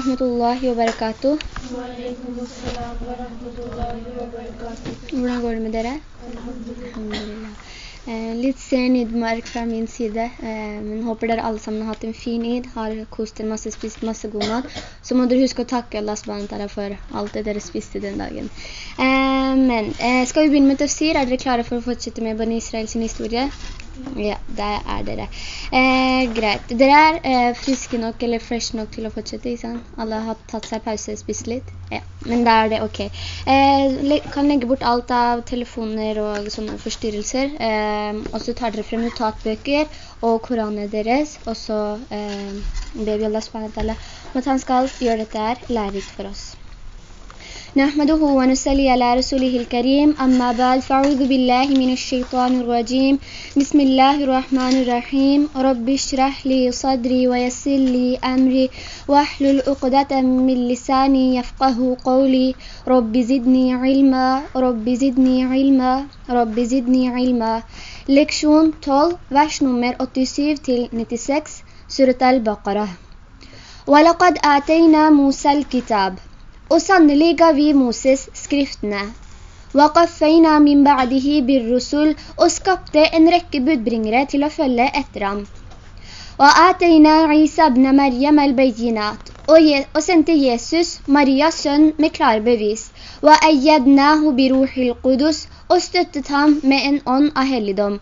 rahmatullahi wa barakatuh. Hvordan går det med dere? Eh, litt sen idmark fra min side, eh, men håper dere alle sammen har hatt en fin id, har kost en masse, spist masse god mat. Så må dere huske å takke Allah SWT for alt det dere spiste den dagen. Eh, men eh, skal vi begynne med tafsir? Er dere klare for å fortsette med Bani Israel sin historie? Ja, det er dere. Eh, greit. Dere er eh, friske nok eller fresh nok til å fortsette, ikke sant? Alle har tatt seg pause og spist litt? Ja, men da er det ok. Eh, kan legge bort alt av telefoner og sånne forstyrrelser. Eh, og så tar dere frem notatbøker og koranene deres. Og så eh, baby Allah SWT om at han skal gjøre dette her lærerikt for oss. نحمده ونسلي على رسوله الكريم أما بعد فأعوذ بالله من الشيطان الرجيم. بسم الله الرحمن الرحيم. رب اشرح لي صدري ويسر لي أمري واحلل عقدة من لساني يفقه قولي. رب زدني علما رب زدني علما رب زدني علما. Leksjon 12, vers nummer 87-96, Surat al-Baqarah. وَلَقَدْ آتَيْنَا مُوسَى الْكِتَابِ. Og sannelig ga vi Moses skriftene. وَقَفَّيْنَا مِنْ بَعْدِهِ بِالرُّسُلِ Og skapte en rekke budbringere til å følge etter ham. وَآتَيْنَا عِيسَى بْنَ مَرْيَمَ الْبَيِّنَاتِ og, sendte Jesus, Marias sønn, med klare bevis. وَأَيَّدْنَاهُ بِرُوحِ الْقُدُسِ Og støttet ham med en ånd av helligdom.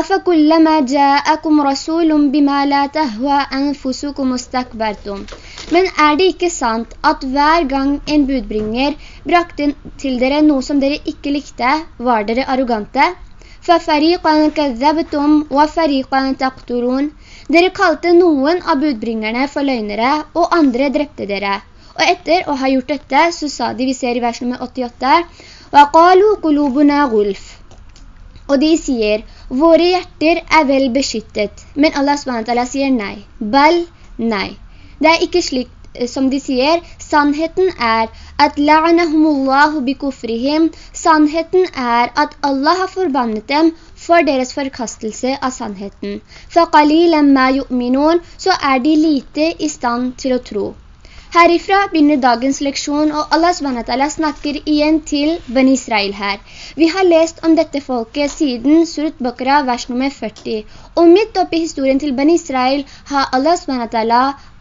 أَفَكُلَّمَا جَاءَكُمْ رَسُولٌ بِمَا لَا تَهْوَى أَنفُسُكُمْ اسْتَكْبَرْتُمْ Men er det ikke sant at hver gang en budbringer brakte til dere noe som dere ikke likte, var dere arrogante? Dere kalte noen av budbringerne for løgnere, og andre drepte dere. Og etter å ha gjort dette, så sa de, vi ser i vers nummer 88, Og de sier, våre hjerter er vel beskyttet, men Allah s.w.t. sier nei. Bal, nei. Det er ikke slik som de sier. Sannheten er at la'anahumullahu bikufrihim. Sannheten er at Allah har forbannet dem for deres forkastelse av sannheten. فَقَلِيلًا مَا يُؤْمِنُونَ Så er de lite i stand til å tro. Herifra begynner dagens leksjon, og Allah SWT snakker igjen til Ben Israel her. Vi har lest om dette folket siden Surat Bakra, vers nummer 40. Og midt oppe i historien til Ben Israel har Allah SWT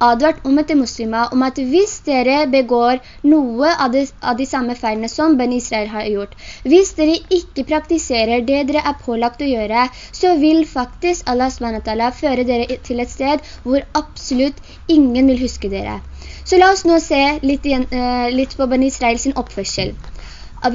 advart om etter muslimer om at hvis dere begår noe av de, av de samme feilene som Ben Israel har gjort, hvis dere ikke praktiserer det dere er pålagt å gjøre, så vil faktisk Allah SWT føre dere til et sted hvor absolutt ingen vil huske dere. Så la oss nå se litt, igjen, uh, litt på Ben Israel sin oppførsel.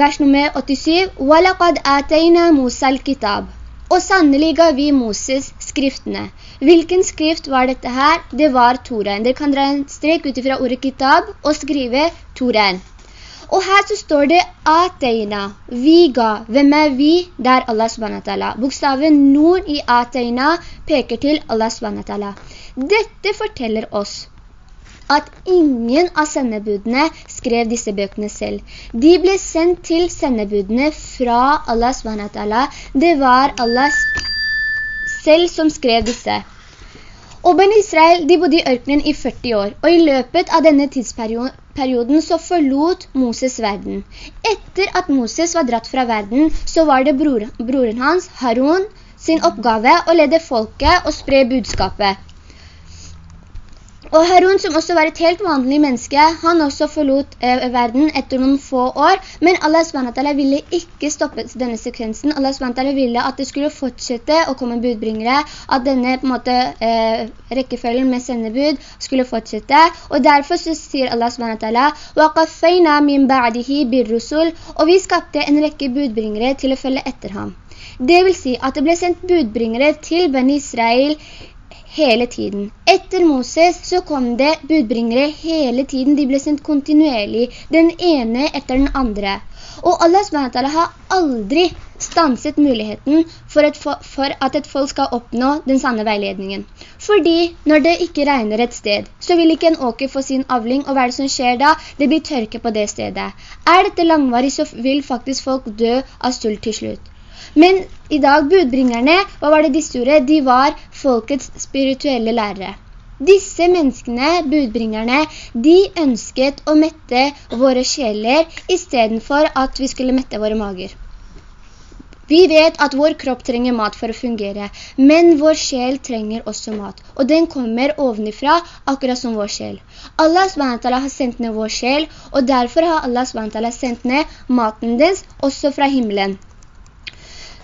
Vers nummer 87. «Walaqad atayna Musa al-kitab». Og sannelig ga vi Moses skriftene. Hvilken skrift var dette her? Det var Toraen. Dere kan dra en strek ut fra ordet kitab og skrive Toraen. Og her så står det Ateina, vi ga. Hvem er vi? Det er Allah subhanahu Bokstaven nun i Ateina peker til Allah subhanahu Dette forteller oss at ingen av sendebudene skrev disse bøkene selv. De ble sendt til sendebudene fra Allah SWT. Det var Allah selv som skrev disse. Og Ben Israel de bodde i ørkenen i 40 år, og i løpet av denne tidsperioden så forlot Moses verden. Etter at Moses var dratt fra verden, så var det bror, broren hans, Harun, sin oppgave å lede folket og spre budskapet. Og Harun, som også var et helt vanlig menneske, han også forlot eh, verden etter noen få år, men Allah SWT ville ikke stoppe denne sekvensen. Allah SWT ville at det skulle fortsette å komme budbringere, at denne på en måte, eh, rekkefølgen med sendebud skulle fortsette. Og derfor så sier Allah SWT, وَقَفَّيْنَا مِنْ بَعْدِهِ بِالرُّسُلِ Og vi skapte en rekke budbringere til å følge etter ham. Det vil si at det ble sendt budbringere til Ben Israel hele tiden. Etter Moses så kom det budbringere hele tiden. De ble sendt kontinuerlig, den ene etter den andre. Og Allah SWT har aldri stanset muligheten for, et, for, at et folk skal oppnå den sanne veiledningen. Fordi når det ikke regner et sted, så vil ikke en åker få sin avling, og hva er det som skjer da? Det blir tørke på det stedet. Er dette langvarig, så vil faktisk folk dø av sult til slutt. Men i dag, budbringerne, hva var det de gjorde? De var folkets spirituelle lærere. Disse menneskene, budbringerne, de ønsket å mette våre sjeler i stedet for at vi skulle mette våre mager. Vi vet at vår kropp trenger mat for å fungere, men vår sjel trenger også mat. Og den kommer ovenifra, akkurat som vår sjel. Allah SWT har sendt ned vår sjel, og derfor har Allah SWT sendt ned maten dens også fra himmelen.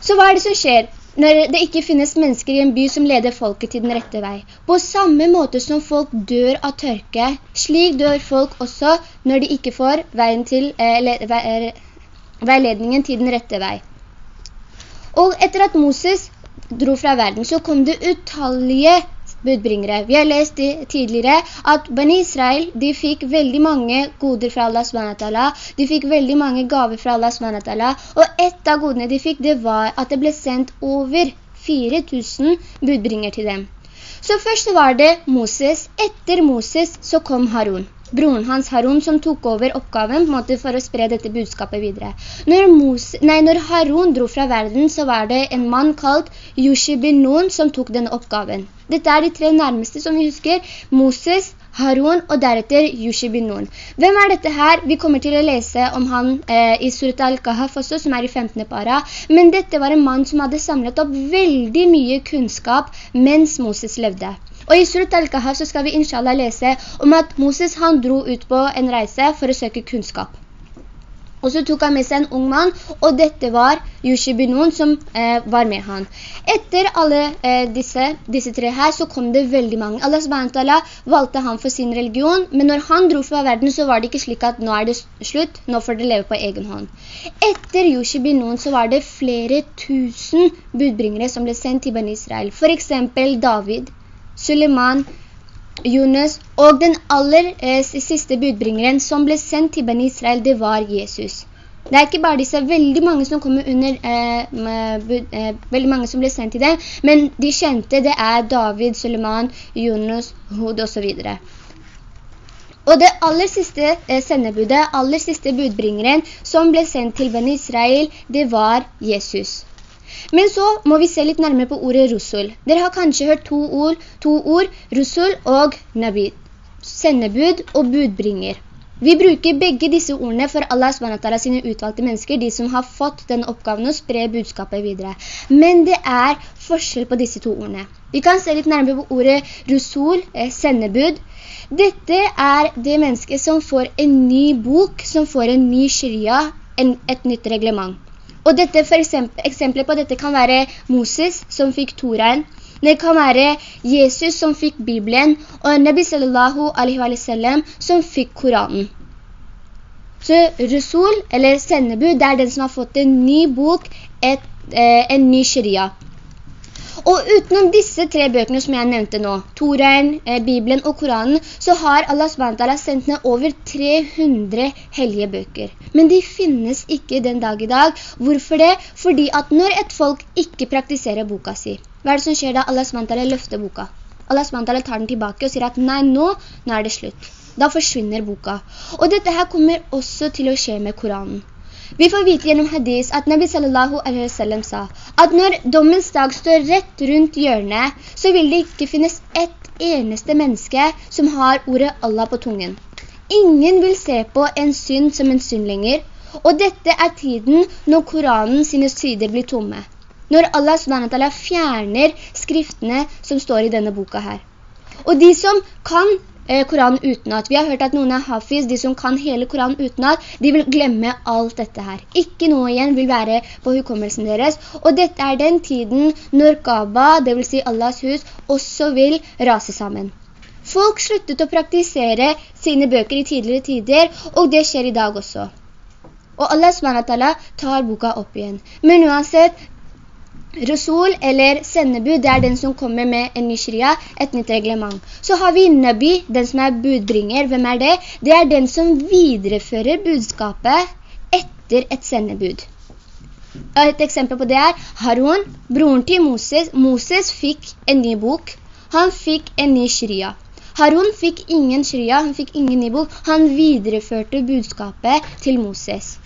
Så hva er det som skjer? når det ikke finnes mennesker i en by som leder folket til den rette vei. På samme måte som folk dør av tørke, slik dør folk også når de ikke får til, eh, veiledningen til den rette vei. Og etter at Moses dro fra verden, så kom det utallige budbringere. Vi har lest tidligere at Bani Israel, de fikk veldig mange goder fra Allah SWT. De fikk veldig mange gaver fra Allah SWT. Og et av godene de fikk, det var at det ble sendt over 4000 budbringer til dem. Så først var det Moses. Etter Moses så kom Harun broren hans Harun som tok over oppgaven måte, for å spre dette budskapet videre. Når, Mose, nei, når Harun dro fra verden, så var det en mann kalt Yushi bin Nun som tok denne oppgaven. Dette er de tre nærmeste som vi husker. Moses, Harun og deretter Yushi bin Nun. Hvem er dette her? Vi kommer til å lese om han eh, i Surat al-Kahaf også, som er i 15. para. Men dette var en mann som hadde samlet opp veldig mye kunnskap mens Moses levde. Og i Surat al-Kahaf så skal vi inshallah lese om at Moses han dro ut på en reise for å søke kunnskap. Og så tok han med seg en ung mann, og dette var Yushi Binun som eh, var med han. Etter alle eh, disse, disse, tre her, så kom det veldig mange. Allah SWT valgte han for sin religion, men når han dro fra verden, så var det ikke slik at nå er det slutt, nå får det leve på egen hånd. Etter Yushi Binun så var det flere tusen budbringere som ble sendt til Ben Israel. For eksempel David, Suleiman, Jonas og den aller eh, siste budbringeren som ble sendt til Ben Israel, det var Jesus. Det er ikke bare disse veldig mange som kommer under, eh, bud, eh, veldig mange som ble sendt til det, men de kjente det er David, Suleiman, Jonas, Hud og så videre. Og det aller siste eh, sendebudet, aller siste budbringeren som ble sendt til Ben Israel, det var Jesus. Men så må vi se litt nærmere på ordet rusul. Dere har kanskje hørt to ord, to ord rusul og nabi. Sendebud og budbringer. Vi bruker begge disse ordene for Allah SWT sine utvalgte mennesker, de som har fått den oppgaven å spre budskapet videre. Men det er forskjell på disse to ordene. Vi kan se litt nærmere på ordet rusul, eh, sendebud. Dette er det mennesket som får en ny bok, som får en ny sharia, en, et nytt reglement. Og dette, for eksempel, eksempler på dette kan være Moses som fikk Toraen. Det kan være Jesus som fikk Bibelen, og Nabi sallallahu alaihi wa sallam som fikk Koranen. Så Rasul, eller sendebud, det er den som har fått en ny bok, et, eh, en ny sharia. Og utenom disse tre bøkene som jeg nevnte nå, Toraen, eh, Bibelen og Koranen, så har Allah SWT sendt ned over 300 hellige bøker. Men de finnes ikke den dag i dag. Hvorfor det? Fordi at når et folk ikke praktiserer boka si, hva er det som skjer da? Allah SWT løfter boka. Allah SWT tar den tilbake og sier at nei, nå, nå er det slutt. Da forsvinner boka. Og dette her kommer også til å skje med Koranen. Vi får vite gjennom hadis at Nabi sallallahu alaihi wasallam sa at når dommens dag står rett rundt hjørnet, så vil det ikke finnes ett eneste menneske som har ordet Allah på tungen. Ingen vil se på en synd som en synd lenger, og dette er tiden når Koranen sine sider blir tomme. Når Allah subhanahu fjerner skriftene som står i denne boka her. Og de som kan Koranen utenat. Vi har hørt at noen er hafiz, de som kan hele Koranen utenat, de vil glemme alt dette her. Ikke noe igjen vil være på hukommelsen deres. Og dette er den tiden når Kaaba, det vil si Allahs hus, også vil rase sammen. Folk sluttet å praktisere sine bøker i tidligere tider, og det skjer i dag også. Og Allah SWT tar boka opp igjen. Men uansett, Rasul eller sendebud, det er den som kommer med en ny sharia, et nytt reglement. Så har vi Nabi, den som er budbringer. Hvem er det? Det er den som viderefører budskapet etter et sendebud. Et eksempel på det er Harun, broren til Moses. Moses fikk en ny bok. Han fikk en ny sharia. Harun fikk ingen sharia, han fikk ingen ny bok. Han videreførte budskapet til Moses.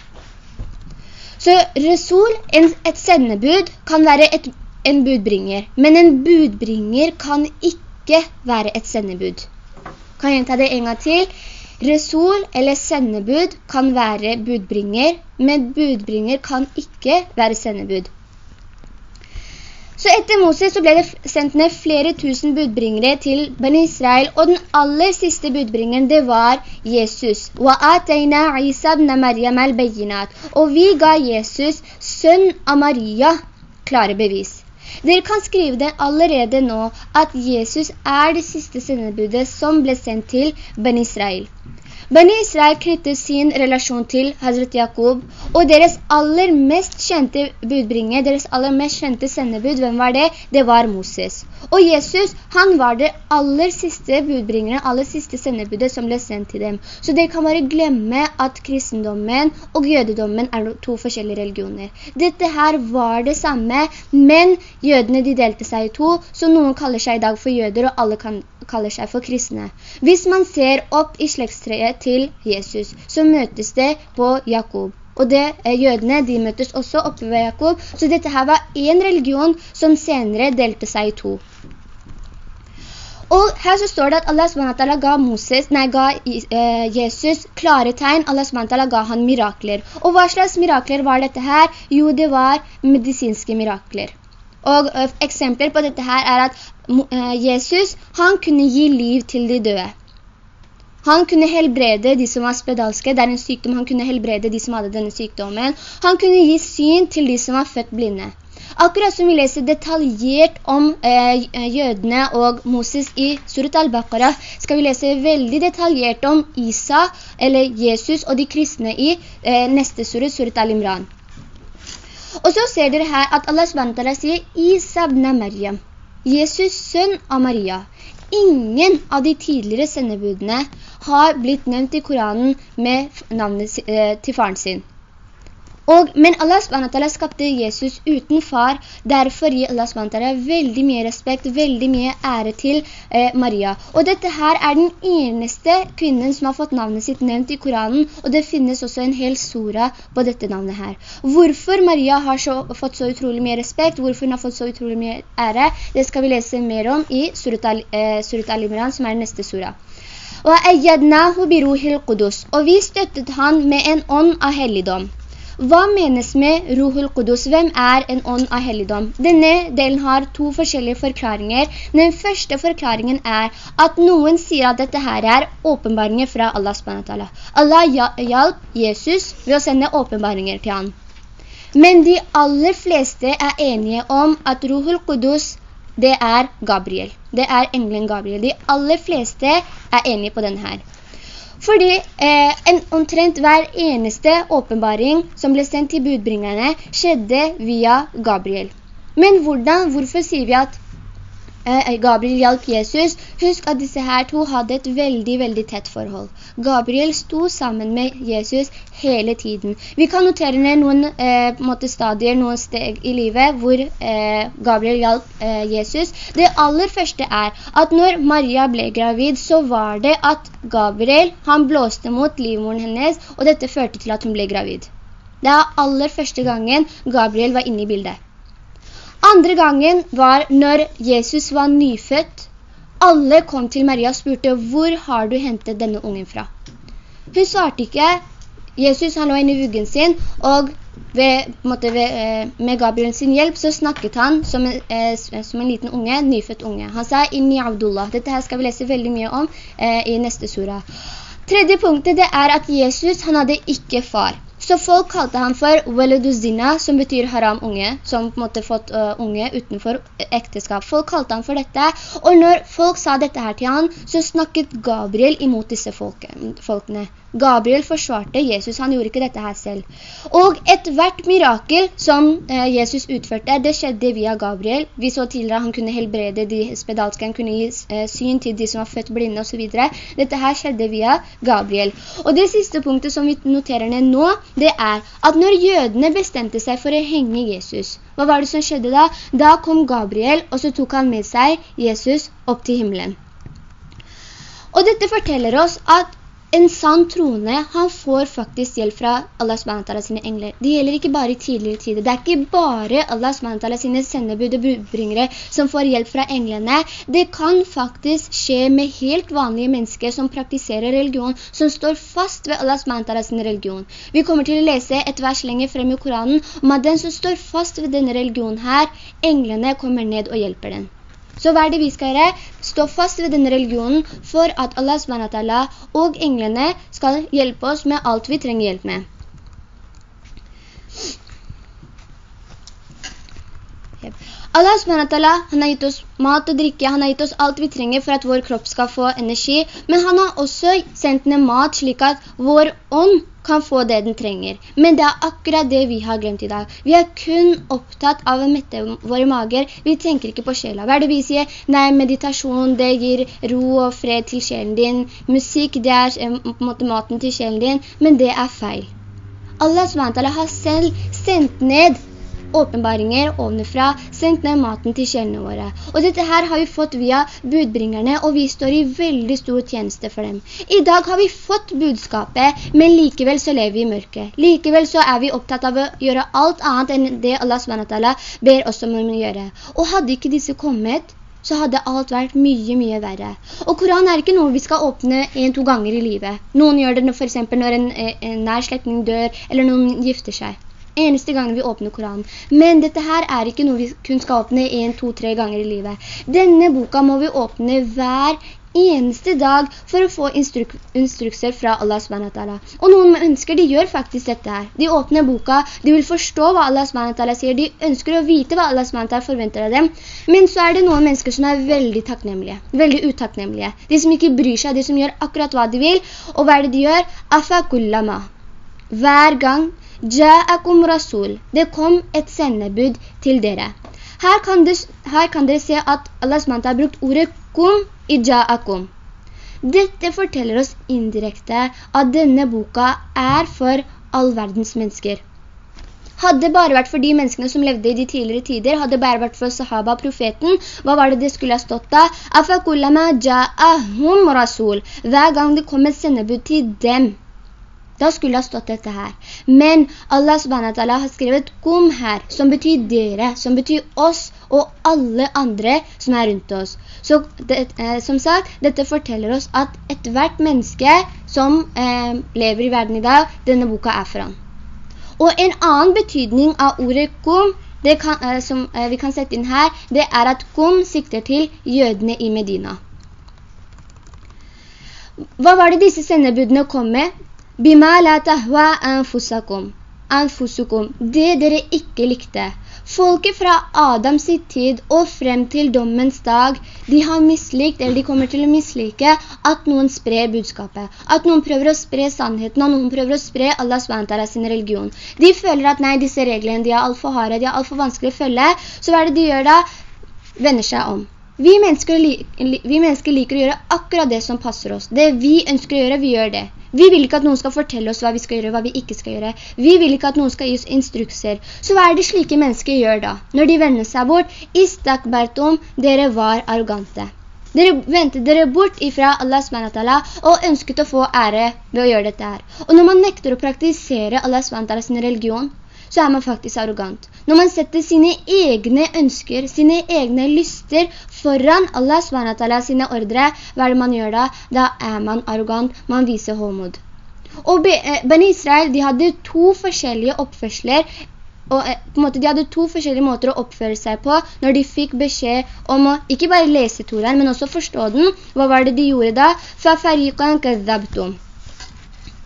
Så Rasul, et sendebud, kan være et, en budbringer. Men en budbringer kan ikke være et sendebud. Kan jeg ta det en gang til? Resul eller sendebud kan være budbringer, men budbringer kan ikke være sendebud. Så etter Moses så ble det sendt ned flere tusen budbringere til Ben Israel, og den aller siste budbringeren det var Jesus. Og vi ga Jesus, sønn av Maria, klare bevis. Dere kan skrive det allerede nå at Jesus er det siste sendebudet som ble sendt til Ben Israel. Bani Israel knyttet sin relasjon til Hazret Jakob, og deres aller mest kjente budbringer, deres aller mest kjente sendebud, hvem var det? Det var Moses. Og Jesus, han var det aller siste budbringeren, aller siste sendebudet som ble sendt til dem. Så dere kan bare glemme at kristendommen og jødedommen er to forskjellige religioner. Dette her var det samme, men jødene de delte seg i to, så noen kaller seg i dag for jøder, og alle kaller seg for kristne. Hvis man ser opp i slektstreet til Jesus, så møtes det på Jakob. Og det, er jødene, de møtes også oppe ved Jakob. Så dette her var en religion som senere delte seg i to. Og her så står det at Allah SWT ga, Moses, nei, ga eh, Jesus klare tegn. Allah SWT ga han mirakler. Og hva slags mirakler var dette her? Jo, det var medisinske mirakler. Og eksempler på dette her er at Jesus, han kunne gi liv til de døde. Han kunne helbrede de som var spedalske, det er en sykdom, han kunne helbrede de som hadde denne sykdommen. Han kunne gi syn til de som var født blinde. Akkurat som vi leser detaljert om eh, jødene og Moses i Surat al-Baqarah, skal vi lese veldig detaljert om Isa, eller Jesus og de kristne i eh, neste surat, Surat al-Imran. Og så ser dere her at Allah sier Isa ibn Maryam, Jesus sønn av Maria. Ingen av de tidligere sendebudene har blitt nevnt i Koranen med navnet eh, til faren sin. Og, men Allah SWT skapte Jesus uten far, derfor gir Allah SWT veldig mye respekt, veldig mye ære til eh, Maria. Og dette her er den eneste kvinnen som har fått navnet sitt nevnt i Koranen, og det finnes også en hel sura på dette navnet her. Hvorfor Maria har så, fått så utrolig mye respekt, hvorfor hun har fått så utrolig mye ære, det skal vi lese mer om i Surat eh, al-Imran, som er den neste sura. Og vi støttet han med en ånd av helligdom. Hva menes med Ruhul Qudus? Hvem er en ånd av helligdom? Denne delen har to forskjellige forklaringer. Den første forklaringen er at noen sier at dette her er åpenbaringer fra Allah SWT. Allah hjalp Jesus ved å sende åpenbaringer til han. Men de aller fleste er enige om at Ruhul Qudus det er Gabriel. Det er englen Gabriel. De aller fleste er enige på denne her. Fordi eh, en, omtrent hver eneste åpenbaring som ble sendt til budbringerne skjedde via Gabriel. Men hvordan, hvorfor sier vi at Gabriel hjalp Jesus. Husk at disse her to hadde et veldig, veldig tett forhold. Gabriel sto sammen med Jesus hele tiden. Vi kan notere ned noen eh, stadier, noen steg i livet hvor eh, Gabriel hjalp eh, Jesus. Det aller første er at når Maria ble gravid, så var det at Gabriel, han blåste mot livmoren hennes, og dette førte til at hun ble gravid. Det er aller første gangen Gabriel var inne i bildet. Andre gangen var når Jesus var nyfødt. Alle kom til Maria og spurte, hvor har du hentet denne ungen fra? Hun svarte ikke. Jesus han lå inne i vuggen sin, og ved, måtte, ved, eh, med Gabriel sin hjelp så snakket han som en, eh, som en liten unge, nyfødt unge. Han sa «Inni Abdullah». Dette her skal vi lese veldig mye om eh, i neste sura. Tredje punktet det er at Jesus han hadde ikke far. Så folk kalte han for veleduzina, som betyr haram unge, som på en måte fått uh, unge utenfor ekteskap. Folk kalte han for dette, og når folk sa dette her til han, så snakket Gabriel imot disse folkene. Gabriel forsvarte Jesus, han gjorde ikke dette her selv. Og et hvert mirakel som eh, Jesus utførte, det skjedde via Gabriel. Vi så tidligere han kunne helbrede de spedalske, han kunne gi eh, syn til de som var født blinde og så videre. Dette her skjedde via Gabriel. Og det siste punktet som vi noterer ned nå, det er at når jødene bestemte seg for å henge Jesus, hva var det som skjedde da? Da kom Gabriel, og så tok han med seg Jesus opp til himmelen. Og dette forteller oss at en sann troende, han får faktisk hjelp fra Allah SWT sine engler. Det gjelder ikke bare i tidligere tider. Det er ikke bare Allah SWT sine sendebud og budbringere som får hjelp fra englene. Det kan faktisk skje med helt vanlige mennesker som praktiserer religion, som står fast ved Allah SWT sin religion. Vi kommer til å lese et vers lenger frem i Koranen om at den som står fast ved denne religionen her, englene kommer ned og hjelper den. Så hva er det vi skal gjøre? Stå fast ved denne religionen for at Allah SWT og englene skal hjelpe oss med alt vi trenger hjelp med. Allah SWT har gitt oss mat og drikke, han har gitt oss alt vi trenger for at vår kropp skal få energi, men han har også sendt ned mat slik at vår ånd kan få det den trenger. Men det er akkurat det vi har glemt i dag. Vi er kun opptatt av å mette våre mager. Vi tenker ikke på sjela. Hva er det vi sier? Nei, meditasjon, det gir ro og fred til sjelen din. Musikk, det er eh, på en måte til sjelen din. Men det er feil. Allah SWT har selv sendt ned åpenbaringer ovenfra, sendt ned maten til kjellene våre. Og dette her har vi fått via budbringerne, og vi står i veldig stor tjeneste for dem. I dag har vi fått budskapet, men likevel så lever vi i mørket. Likevel så er vi opptatt av å gjøre alt annet enn det Allah SWT ber oss om å gjøre. Og hadde ikke disse kommet, så hadde alt vært mye, mye verre. Og Koran er ikke noe vi skal åpne en-to ganger i livet. Noen gjør det for eksempel når en, en nær slektning dør, eller noen gifter seg eneste gang vi åpner Koranen. Men dette her er ikke noe vi kun skal åpne en, to, tre ganger i livet. Denne boka må vi åpne hver eneste dag for å få instruk instrukser fra Allah SWT. Og noen mennesker, de gjør faktisk dette her. De åpner boka, de vil forstå hva Allah SWT sier, de ønsker å vite hva Allah SWT forventer av dem. Men så er det noen mennesker som er veldig takknemlige, veldig utakknemlige. De som ikke bryr seg, de som gjør akkurat hva de vil. Og hva er det de gjør? Afakullama. Hver gang Ja'akum rasul. Det kom et sendebud til dere. Her kan, du, her kan dere se at Allah SWT har brukt ordet kum i ja'akum. Dette forteller oss indirekte at denne boka er for all verdens mennesker. Hadde det bare vært for de menneskene som levde i de tidligere tider, hadde det bare vært for sahaba, profeten, hva var det det skulle ha stått da? «Afakullama ja'ahum rasul». Hver gang det kom et sendebud til dem, da skulle det ha stått dette her. Men Allah SWT har skrevet kom her, som betyr dere, som betyr oss og alle andre som er rundt oss. Så det, eh, som sagt, dette forteller oss at et hvert menneske som eh, lever i verden i dag, denne boka er for han. Og en annen betydning av ordet kom, kan, eh, som eh, vi kan sette inn her, det er at kom sikter til jødene i Medina. Hva var det disse sendebudene kom med? Bima la tahwa anfusakum. Anfusukum. Det dere ikke likte. Folket fra Adams tid og frem til dommens dag, de har mislikt, eller de kommer til å mislike, at noen sprer budskapet. At noen prøver å spre sannheten, og noen prøver å spre Allahs SWT sin religion. De føler at nei, disse reglene, de er alt for harde, de er alt for vanskelig å følge. Så hva er det de gjør da? Vender seg om. Vi mennesker, vi mennesker liker å gjøre akkurat det som passer oss. Det vi ønsker å gjøre, vi gjør det. Vi vil ikke at noen skal fortelle oss hva vi skal gjøre, hva vi ikke skal gjøre. Vi vil ikke at noen skal gi oss instrukser. Så hva er det slike mennesker gjør da? Når de vender seg bort, istakbertum, dere var arrogante. Dere ventet dere bort ifra Allah SWT og ønsket å få ære ved å gjøre dette her. Og når man nekter å praktisere Allah SWT sin religion, så er man faktisk arrogant. Når man setter sine egne ønsker, sine egne lyster foran Allah SWT sine ordre, hva er det man gjør da? Da er man arrogant, man viser homod. Og Ben eh, Israel, de hadde to forskjellige oppførsler, og eh, måte, de hadde to forskjellige måter å oppføre seg på når de fikk beskjed om å ikke bare lese Toraen, men også forstå den. Hva var det de gjorde da?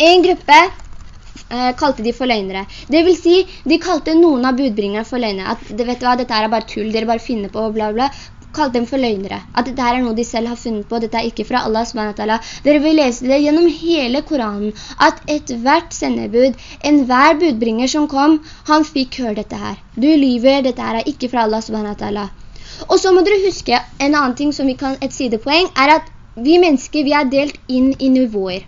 En gruppe eh, kalte de for løgnere. Det vil si, de kalte noen av budbringerne for løgnere. At, vet du hva, dette er bare tull, dere bare finner på, bla bla kalt dem for løgnere. At dette er noe de selv har funnet på, dette er ikke fra Allah SWT. Dere vil lese det gjennom hele Koranen, at et hvert sendebud, en hver budbringer som kom, han fikk høre dette her. Du lyver, dette er ikke fra Allah SWT. Og så må dere huske, en annen ting som vi kan, et sidepoeng, er at vi mennesker, vi er delt inn i nivåer.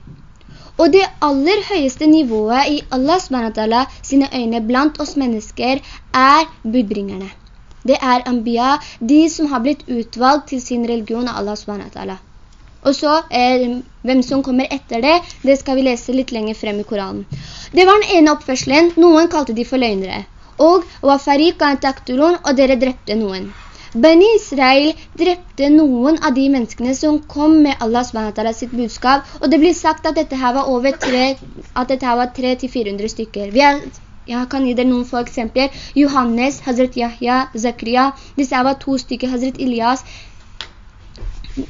Og det aller høyeste nivået i Allah SWT sine øyne blant oss mennesker er budbringerne det er Anbiya, de som har blitt utvalgt til sin religion av Allah SWT. Og så, eh, hvem som kommer etter det, det skal vi lese litt lenger frem i Koranen. Det var den ene oppførselen, noen kalte de for løgnere. Og, og dere drepte noen. Bani Israel drepte noen av de menneskene som kom med Allah SWT sitt budskap, og det blir sagt at dette her var over 300-400 stykker. Er jeg kan gi dere noen få eksempler. Johannes, Hazret Yahya, Zakria, disse var to stykker, Hazret Ilyas,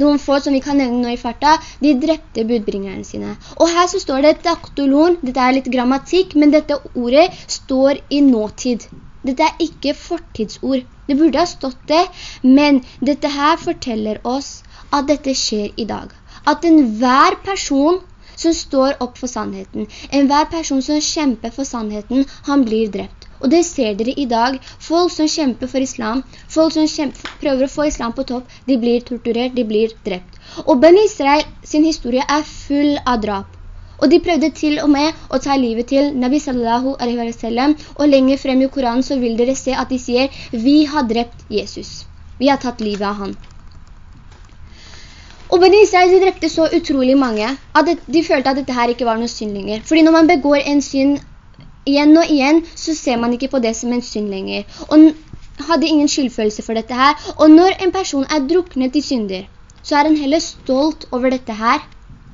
noen få som vi kan nevne nå i farta, de drepte budbringerne sine. Og her så står det taktolon, dette er litt grammatikk, men dette ordet står i nåtid. Dette er ikke fortidsord. Det burde ha stått det, men dette her forteller oss at dette skjer i dag. At enhver person som står opp for sannheten. enhver person som kjemper for sannheten, han blir drept. Og det ser dere i dag. Folk som kjemper for islam, folk som kjemper, prøver å få islam på topp, de blir torturert, de blir drept. Og Ben Israel sin historie er full av drap. Og de prøvde til og med å ta livet til Nabi sallallahu alaihi wa sallam, og lenger frem i Koranen så vil dere se at de sier, vi har drept Jesus. Vi har tatt livet av han. Og Bani Israel de drepte så utrolig mange at de følte at dette her ikke var noe synd lenger. Fordi når man begår en synd igjen og igjen, så ser man ikke på det som en synd lenger. Og hadde ingen skyldfølelse for dette her. Og når en person er druknet i synder, så er han heller stolt over dette her,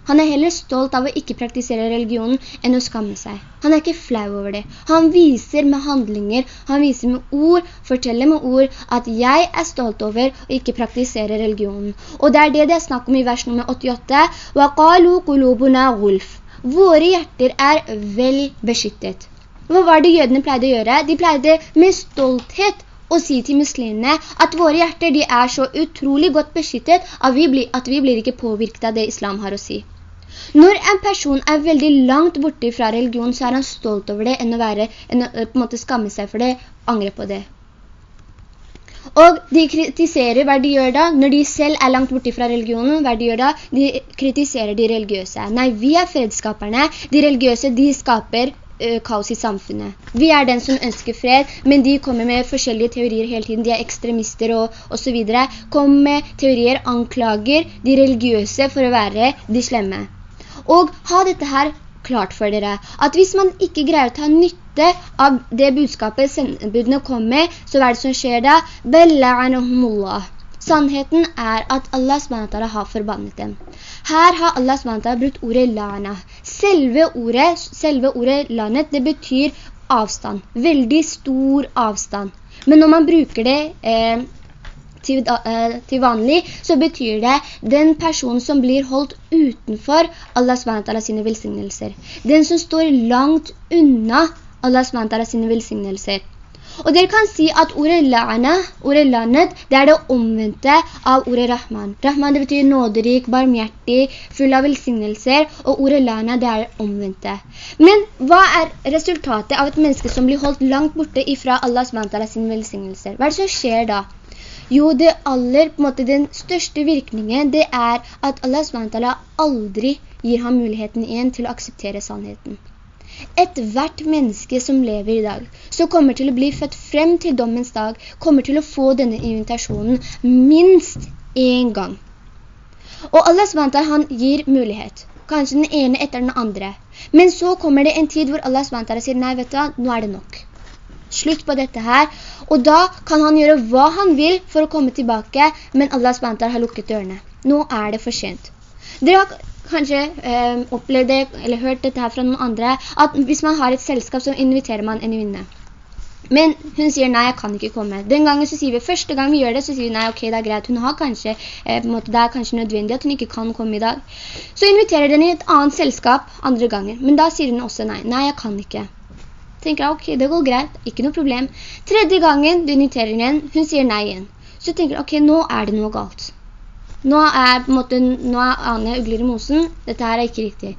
han er heller stolt av å ikke praktisere religionen enn å skamme seg. Han er ikke flau over det. Han viser med handlinger, han viser med ord, forteller med ord at jeg er stolt over å ikke praktisere religionen. Og det er det det er snakk om i vers nummer 88. وَقَالُوا قُلُوبُنَا غُلْف Våre hjerter er vel beskyttet. Hva var det jødene pleide å gjøre? De pleide med stolthet og si til muslimene at våre hjerter de er så utrolig godt beskyttet at vi, blir, at vi blir ikke påvirket av det islam har å si. Når en person er veldig langt borte fra religion, så er han stolt over det enn å, være, enn å på en måte skamme seg for det, angre på det. Og de kritiserer hva de gjør da, når de selv er langt borte fra religionen, hva de gjør da? De kritiserer de religiøse. Nei, vi er fredskaperne. De religiøse, de skaper uh, kaos i samfunnet. Vi er den som ønsker fred, men de kommer med forskjellige teorier hele tiden. De er ekstremister og, og så videre. Kommer med teorier, anklager de religiøse for å være de slemme. Og ha dette her klart for dere, at hvis man ikke greier å ta nytte av det budskapet sendebudene kommer med, så hva er det som skjer da? Bella'anahumullah. Sannheten er at Allah SWT har forbannet dem. Her har Allah SWT brukt ordet lana. Selve ordet, selve ordet lanet, det betyr avstand. Veldig stor avstand. Men når man bruker det eh, til, uh, til, vanlig, så betyr det den personen som blir holdt utenfor Allah SWT sine velsignelser. Den som står langt unna Allah SWT sine velsignelser. Og dere kan si at ordet la'na, ordet lanet, det er det omvendte av ordet rahman. Rahman det betyr nåderik, barmhjertig, full av velsignelser, og ordet la'na det er det omvendte. Men hva er resultatet av et menneske som blir holdt langt borte ifra Allahs sine velsignelser? Hva er det som skjer da? Jo, det aller, på en måte, den største virkningen, det er at Allah SWT aldri gir ham muligheten igjen til å akseptere sannheten. Et hvert menneske som lever i dag, som kommer til å bli født frem til dommens dag, kommer til å få denne invitasjonen minst en gang. Og Allah SWT, han gir mulighet. Kanskje den ene etter den andre. Men så kommer det en tid hvor Allah SWT sier, nei, vet du, nå er det nok slutt på dette her. Og da kan han gjøre hva han vil for å komme tilbake, men Allah SWT har lukket dørene. Nå er det for sent. Dere har kanskje eh, opplevd det, eller hørt dette her fra noen andre, at hvis man har et selskap, så inviterer man en vinne. Men hun sier nei, jeg kan ikke komme. Den gangen så sier vi, første gang vi gjør det, så sier vi nei, ok, det er greit. Hun har kanskje, eh, måte, det er kanskje nødvendig at hun ikke kan komme i dag. Så inviterer den i et annet selskap andre ganger. Men da sier hun også nei. Nei, jeg kan ikke tenker jeg, ok, det går greit, ikke noe problem. Tredje gangen du inviterer igjen, hun sier nei igjen. Så tenker jeg, ok, nå er det noe galt. Nå er, måte, nå er Anja ugler i mosen, dette her er ikke riktig.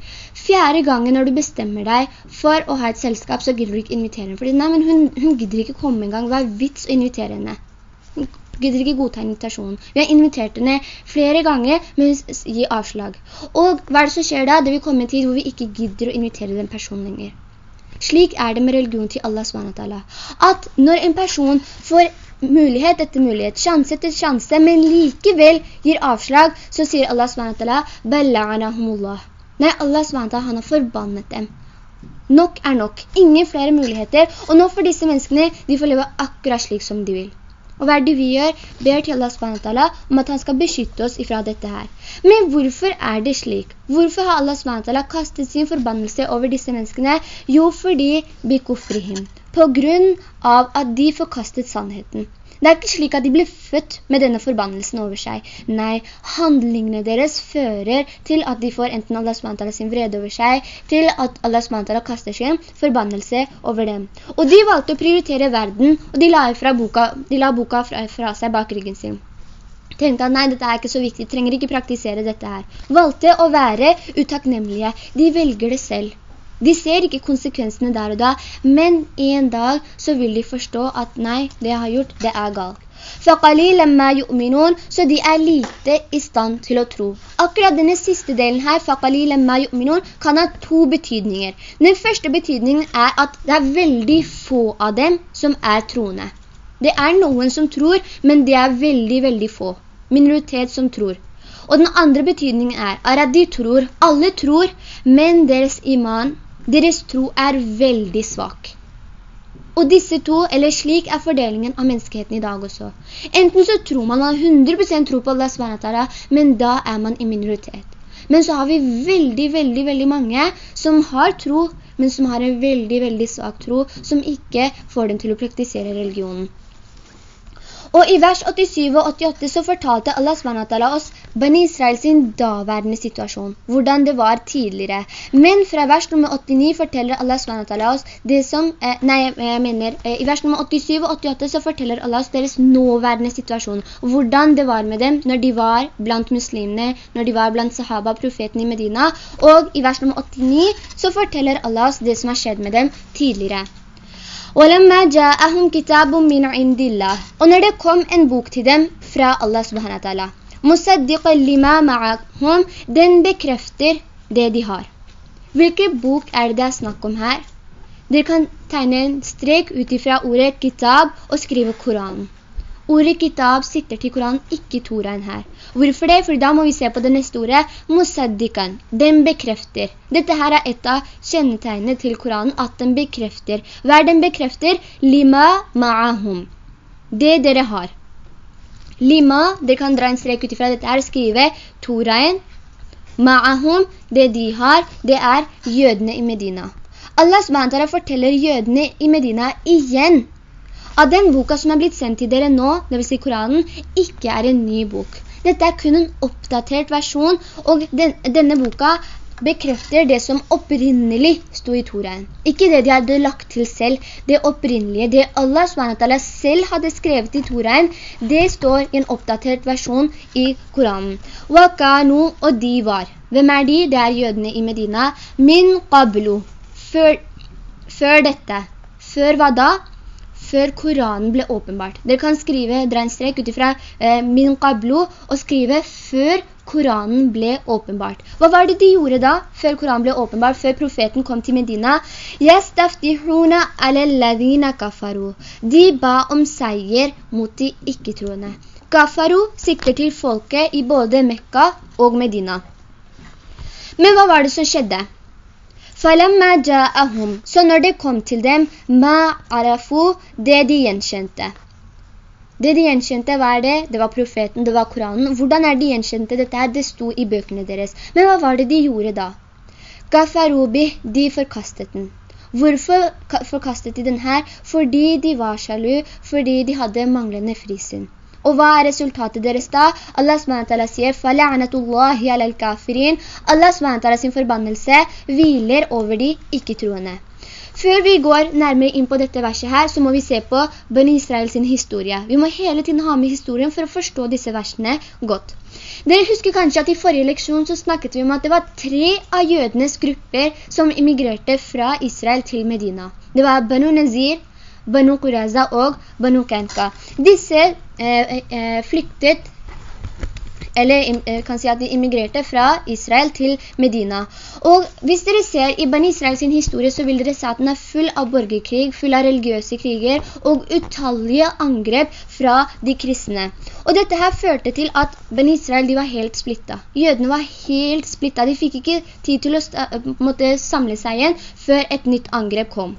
Fjerde gangen når du bestemmer deg for å ha et selskap, så gidder du ikke invitere henne. Fordi nei, men hun, hun gidder ikke komme en gang. Hva er vits å invitere henne? Hun gidder ikke godta invitasjonen. Vi har invitert henne flere ganger, men hun gir avslag. Og hva er det som skjer da? Det vil komme en tid hvor vi ikke gidder å invitere den personen lenger. Slik er det med religion til Allah SWT. At når en person får mulighet etter mulighet, sjanse etter sjanse, men likevel gir avslag, så sier Allah SWT, «Bella'anahumullah». Nei, Allah SWT, han har forbannet dem. Nok er nok. Ingen flere muligheter. Og nå får disse menneskene, de får leve akkurat slik som de vil. Og hva er det vi gjør? Ber til Allah SWT om at han skal beskytte oss ifra dette her. Men hvorfor er det slik? Hvorfor har Allah SWT kastet sin forbannelse over disse menneskene? Jo, fordi bikufrihim. På grunn av at de forkastet sannheten. Det er ikke slik at de blir født med denne forbannelsen over seg. Nei, handlingene deres fører til at de får enten Allah SWT sin vrede over seg, til at Allah SWT kaster sin forbannelse over dem. Og de valgte å prioritere verden, og de la, boka, de la boka fra, fra seg bak ryggen sin tenkte at nei, dette er ikke så viktig, trenger ikke praktisere dette her. Valgte å være utakknemlige. De velger det selv. De ser ikke konsekvensene der og da, men en dag så vil de forstå at nei, det jeg har gjort, det er galt. Så de er lite i stand til å tro. Akkurat denne siste delen her, kan ha to betydninger. Den første betydningen er at det er veldig få av dem som er troende. Det er noen som tror, men det er veldig, veldig få. Minoritet som tror. Og den andre betydningen er, er at de tror, alle tror, men deres iman deres tro er veldig svak. Og disse to, eller slik er fordelingen av menneskeheten i dag også. Enten så tror man man 100% tro på Allah SWT, men da er man i minoritet. Men så har vi veldig, veldig, veldig mange som har tro, men som har en veldig, veldig svak tro, som ikke får dem til å praktisere religionen. Og i vers 87 og 88 så fortalte Allah SWT oss Bani Israel sin daværende situasjon, hvordan det var tidligere. Men fra vers nummer 89 forteller Allah SWT oss det som, eh, nei, jeg mener, eh, i vers nummer 87 og 88 så forteller Allah oss deres nåværende situasjon, hvordan det var med dem når de var blant muslimene, når de var blant sahaba, profeten i Medina, og i vers nummer 89 så forteller Allah oss det som har skjedd med dem tidligere. وَلَمَّا جَاءَهُمْ كِتَابٌ مِنْ عِنْدِ اللَّهِ Og når det kom en bok til dem fra Allah subhanahu wa ta'ala, den bekrefter det de har. Hvilken bok er det jeg snakker om her? Dere kan tegne en strek ut ifra ordet kitab og skrive Koranen. Ordet kitab sitter til Koranen, ikke Toraen her. Hvorfor det? For da må vi se på det neste ordet, musaddikan. Den bekrefter. Dette her er et av kjennetegnene til Koranen, at den bekrefter. Hva er den bekrefter? Lima ma'ahum. Det dere har. Lima, dere kan dra en strek ut ifra dette her, skrive Toraen. Ma'ahum, det de har, det er jødene i Medina. Allah SWT forteller jødene i Medina igjen at den boka som er blitt sendt til dere nå, det vil si Koranen, ikke er en ny bok. Dette er kun en oppdatert versjon, og den, denne boka bekrefter det som opprinnelig sto i Toraen. Ikke det de hadde lagt til selv, det opprinnelige, det Allah SWT selv hadde skrevet i Toraen, det står i en oppdatert versjon i Koranen. Wakanu, og de var. Hvem er de? Det er jødene i Medina. Min qablu. Før, før dette. Før hva da? Før Koranen ble åpenbart. Dere kan skrive, dra utifra eh, min qablo, og skrive før Koranen ble åpenbart. Hva var det de gjorde da, før Koranen ble åpenbart, før profeten kom til Medina? De ba om seier mot de ikke-troende. Kafaru sikter til folket i både Mekka og Medina. Men hva var det som skjedde? فَلَمَّا جَاءَهُمْ Så når det kom til dem, مَا عَرَفُوا Det de gjenkjente. Det de gjenkjente, hva er det? Det var profeten, det var Koranen. Hvordan er de gjenkjente dette her? Det sto i bøkene deres. Men hva var det de gjorde da? Gafarubi, de forkastet den. Hvorfor forkastet de den her? Fordi de var sjalu, fordi de hadde manglende frisinn. Og hva er resultatet deres da? Allah SWT sier «Fala'natullahi ala al-kafirin». Allah SWT sin forbannelse hviler over de ikke-troende. Før vi går nærmere inn på dette verset her, så må vi se på Ben Israel sin historie. Vi må hele tiden ha med historien for å forstå disse versene godt. Dere husker kanskje at i forrige leksjon så snakket vi om at det var tre av jødenes grupper som immigrerte fra Israel til Medina. Det var Banu Nazir, Banu Quraza og Banu Kanka. Disse flyktet eller eh, kan si at de immigrerte fra Israel til Medina. Og hvis dere ser i Bani Israel sin historie, så vil dere se at den er full av borgerkrig, full av religiøse kriger og utallige angrep fra de kristne. Og dette her førte til at Bani Israel de var helt splittet. Jødene var helt splittet. De fikk ikke tid til å samle seg igjen før et nytt angrep kom.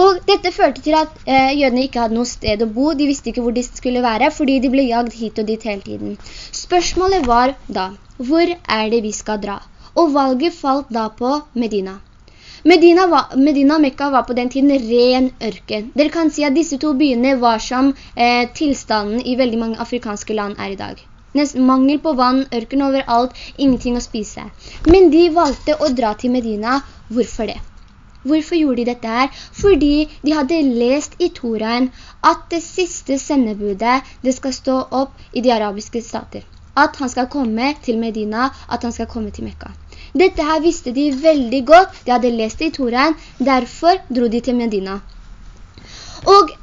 Og dette førte til at eh, jødene ikke hadde noe sted å bo. De visste ikke hvor de skulle være, fordi de ble jagd hit og dit hele tiden. Spørsmålet var da, hvor er det vi skal dra? Og valget falt da på Medina. Medina, var, Medina og Mekka var på den tiden ren ørken. Dere kan si at disse to byene var som eh, tilstanden i veldig mange afrikanske land er i dag. Nest, mangel på vann, ørken overalt, ingenting å spise. Men de valgte å dra til Medina. Hvorfor det? Hvorfor gjorde de dette her? Fordi de hadde lest i Toraen at det siste sendebudet, det skal stå opp i de arabiske stater. At han skal komme til Medina, at han skal komme til Mekka. Dette her visste de veldig godt, de hadde lest det i Toraen, derfor dro de til Medina. Og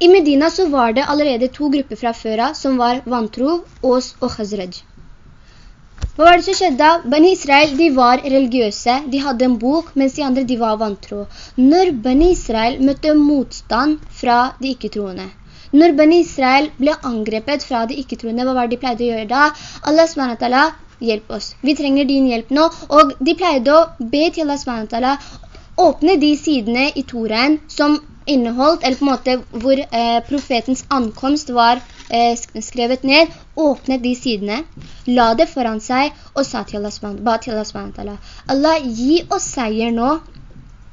i Medina så var det allerede to grupper fra før som var vantro, Ås og Khazraj. Hva var det som skjedde? Bani Israel, de var religiøse, de hadde en bok, mens de andre, de var vantro. Når Bani Israel møtte motstand fra de ikke-troende, når Bani Israel ble angrepet fra de ikke-troende, hva var det de pleide å gjøre da? Allah SWT, hjelp oss. Vi trenger din hjelp nå. Og de pleide å be til Allah SWT åpne de sidene i Toraen som inneholdt, eller på en måte hvor eh, profetens ankomst var skrevet ned, åpnet de sidene, la det foran seg og sa til Allah, ba til Allah SWT, Allah, gi oss seier nå,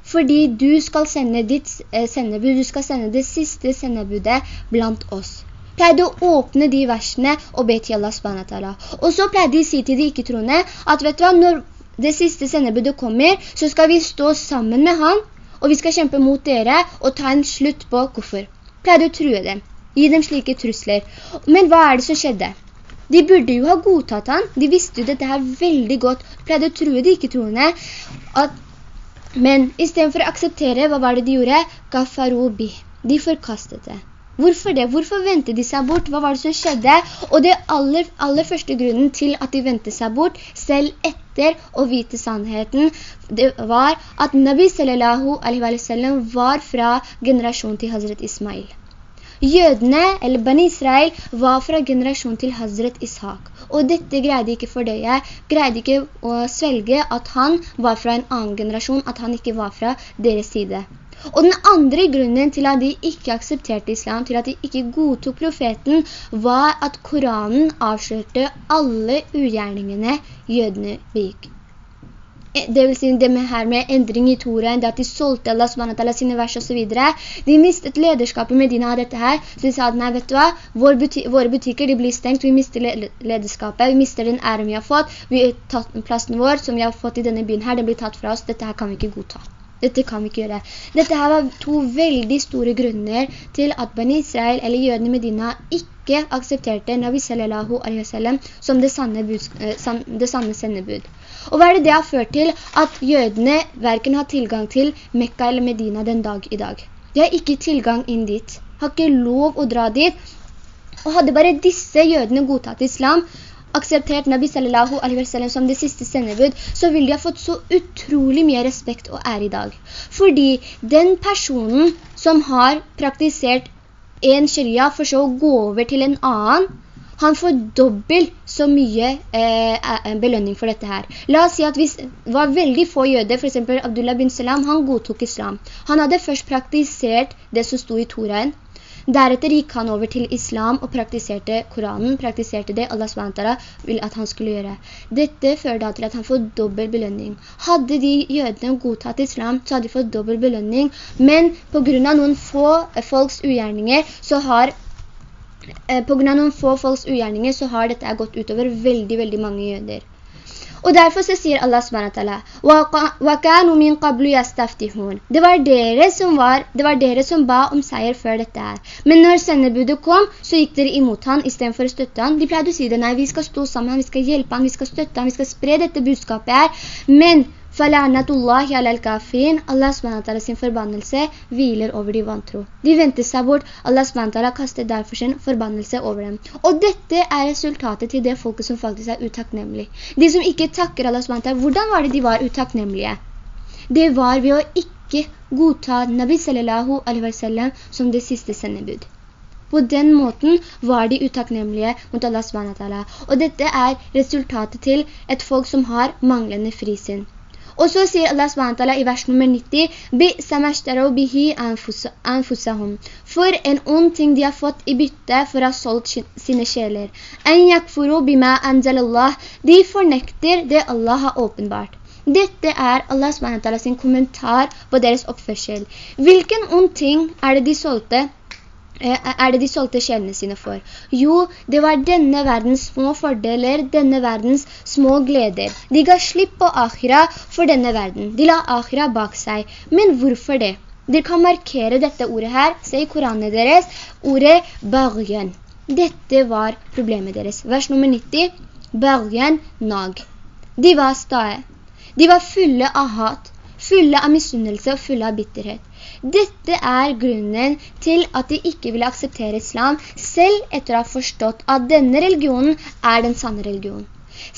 fordi du skal sende ditt eh, sendebud, du skal sende det siste sendebudet blant oss. Pleide å åpne de versene og be til Allah SWT. Og så pleide de å si til de ikke-troende at vet du hva, når det siste sendebudet kommer, så skal vi stå sammen med han og vi skal kjempe mot dere og ta en slutt på hvorfor. Pleide å true dem, gi dem slike trusler. Men hva er det som skjedde? De burde jo ha godtatt han, de visste jo dette her veldig godt, pleide å true de ikke troende, at, men i stedet for å akseptere, hva var det de gjorde? Gafarobi. De forkastet det. Hvorfor det? Hvorfor ventet de seg bort? Hva var det som skjedde? Og det aller, aller første grunnen til at de ventet seg bort, selv etter å vite sannheten, det var at Nabi sallallahu alaihi wa sallam var fra generasjonen til Hazret Ismail. Jødene, eller Bani Israel, var fra generasjonen til Hazret Ishak. Og dette greide ikke fordøye, greide ikke å svelge at han var fra en annen generasjon, at han ikke var fra deres side. Og den andre grunnen til at de ikke aksepterte islam, til at de ikke godtok profeten, var at Koranen avslørte alle ugjerningene jødene begikk. Det vil si det med her med endring i Toren, det at de solgte Allah SWT sine vers og så videre. De mistet lederskapet med dine av dette her, så de sa at nei, vet du hva, Vår buti våre butikker de blir stengt, vi mister lederskapet, vi mister den æren vi har fått, vi har tatt plassen vår som vi har fått i denne byen her, den blir tatt fra oss, dette her kan vi ikke godta. Dette kan vi ikke gjøre. Dette her var to veldig store grunner til at Ben Israel, eller jødene Medina, ikke aksepterte Nabi sallallahu alaihi wasallam som det sanne, bud, eh, det sanne sendebud. Og hva er det det har ført til? At jødene hverken har tilgang til Mekka eller Medina den dag i dag. De har ikke tilgang inn dit. Har ikke lov å dra dit. Og hadde bare disse jødene godtatt islam, akseptert Nabi sallallahu alaihi wa sallam som det siste sendebud, så ville de ha fått så utrolig mye respekt og ære i dag. Fordi den personen som har praktisert en sharia for så å gå over til en annen, han får dobbelt så mye eh, belønning for dette her. La oss si at hvis det var veldig få jøder, for eksempel Abdullah bin Salam, han godtok islam. Han hadde først praktisert det som sto i Toraen, Deretter gikk han over til islam og praktiserte Koranen, praktiserte det Allah SWT ville at han skulle gjøre. Dette da til at han får dobbelt belønning. Hadde de jødene godtatt islam, så hadde de fått dobbelt belønning, men på grunn av noen få folks ugjerninger, så har eh, på grunn av noen få folks ugjerninger så har dette gått utover veldig, veldig mange jøder. Og derfor så sier Allah SWT, Det var dere som var, det var dere som ba om seier før dette her. Men når sendebudet kom, så gikk dere imot han, i stedet for å støtte han. De pleide å si det, nei, vi skal stå sammen, vi skal hjelpe han, vi skal støtte han, vi skal spre dette budskapet her. Men Fala'natullahi alal kafirin. Allah SWT sin forbannelse hviler over de vantro. De venter seg bort. Allah SWT kaster derfor sin forbannelse over dem. Og dette er resultatet til det folket som faktisk er utakknemlig. De som ikke takker Allah SWT, hvordan var det de var utakknemlige? Det var ved å ikke godta Nabi sallallahu alaihi wa som det siste sendebud. På den måten var de utakknemlige mot Allah SWT. Og dette er resultatet til et folk som har manglende frisinn. Og så sier Allah SWT i vers nummer 90, «Bi samashtarau bihi anfusahum». For en ond ting de har fått i bytte for å ha solgt sine sjeler. De fornekter det Allah har åpenbart. Dette er Allah SWT sin kommentar på deres oppførsel. Hvilken ond ting er det de solgte er det de solgte sjelene sine for? Jo, det var denne verdens små fordeler, denne verdens små gleder. De ga slipp på akhira for denne verden. De la akhira bak seg. Men hvorfor det? Dere kan markere dette ordet her, se i Koranen deres, ordet bargen. Dette var problemet deres. Vers nummer 90, bargen, nag. De var stae. De var fulle av hat, fulle av misunnelse og fulle av bitterhet. Dette er grunnen til at de ikke vil akseptere islam, selv etter å ha forstått at denne religionen er den sanne religionen.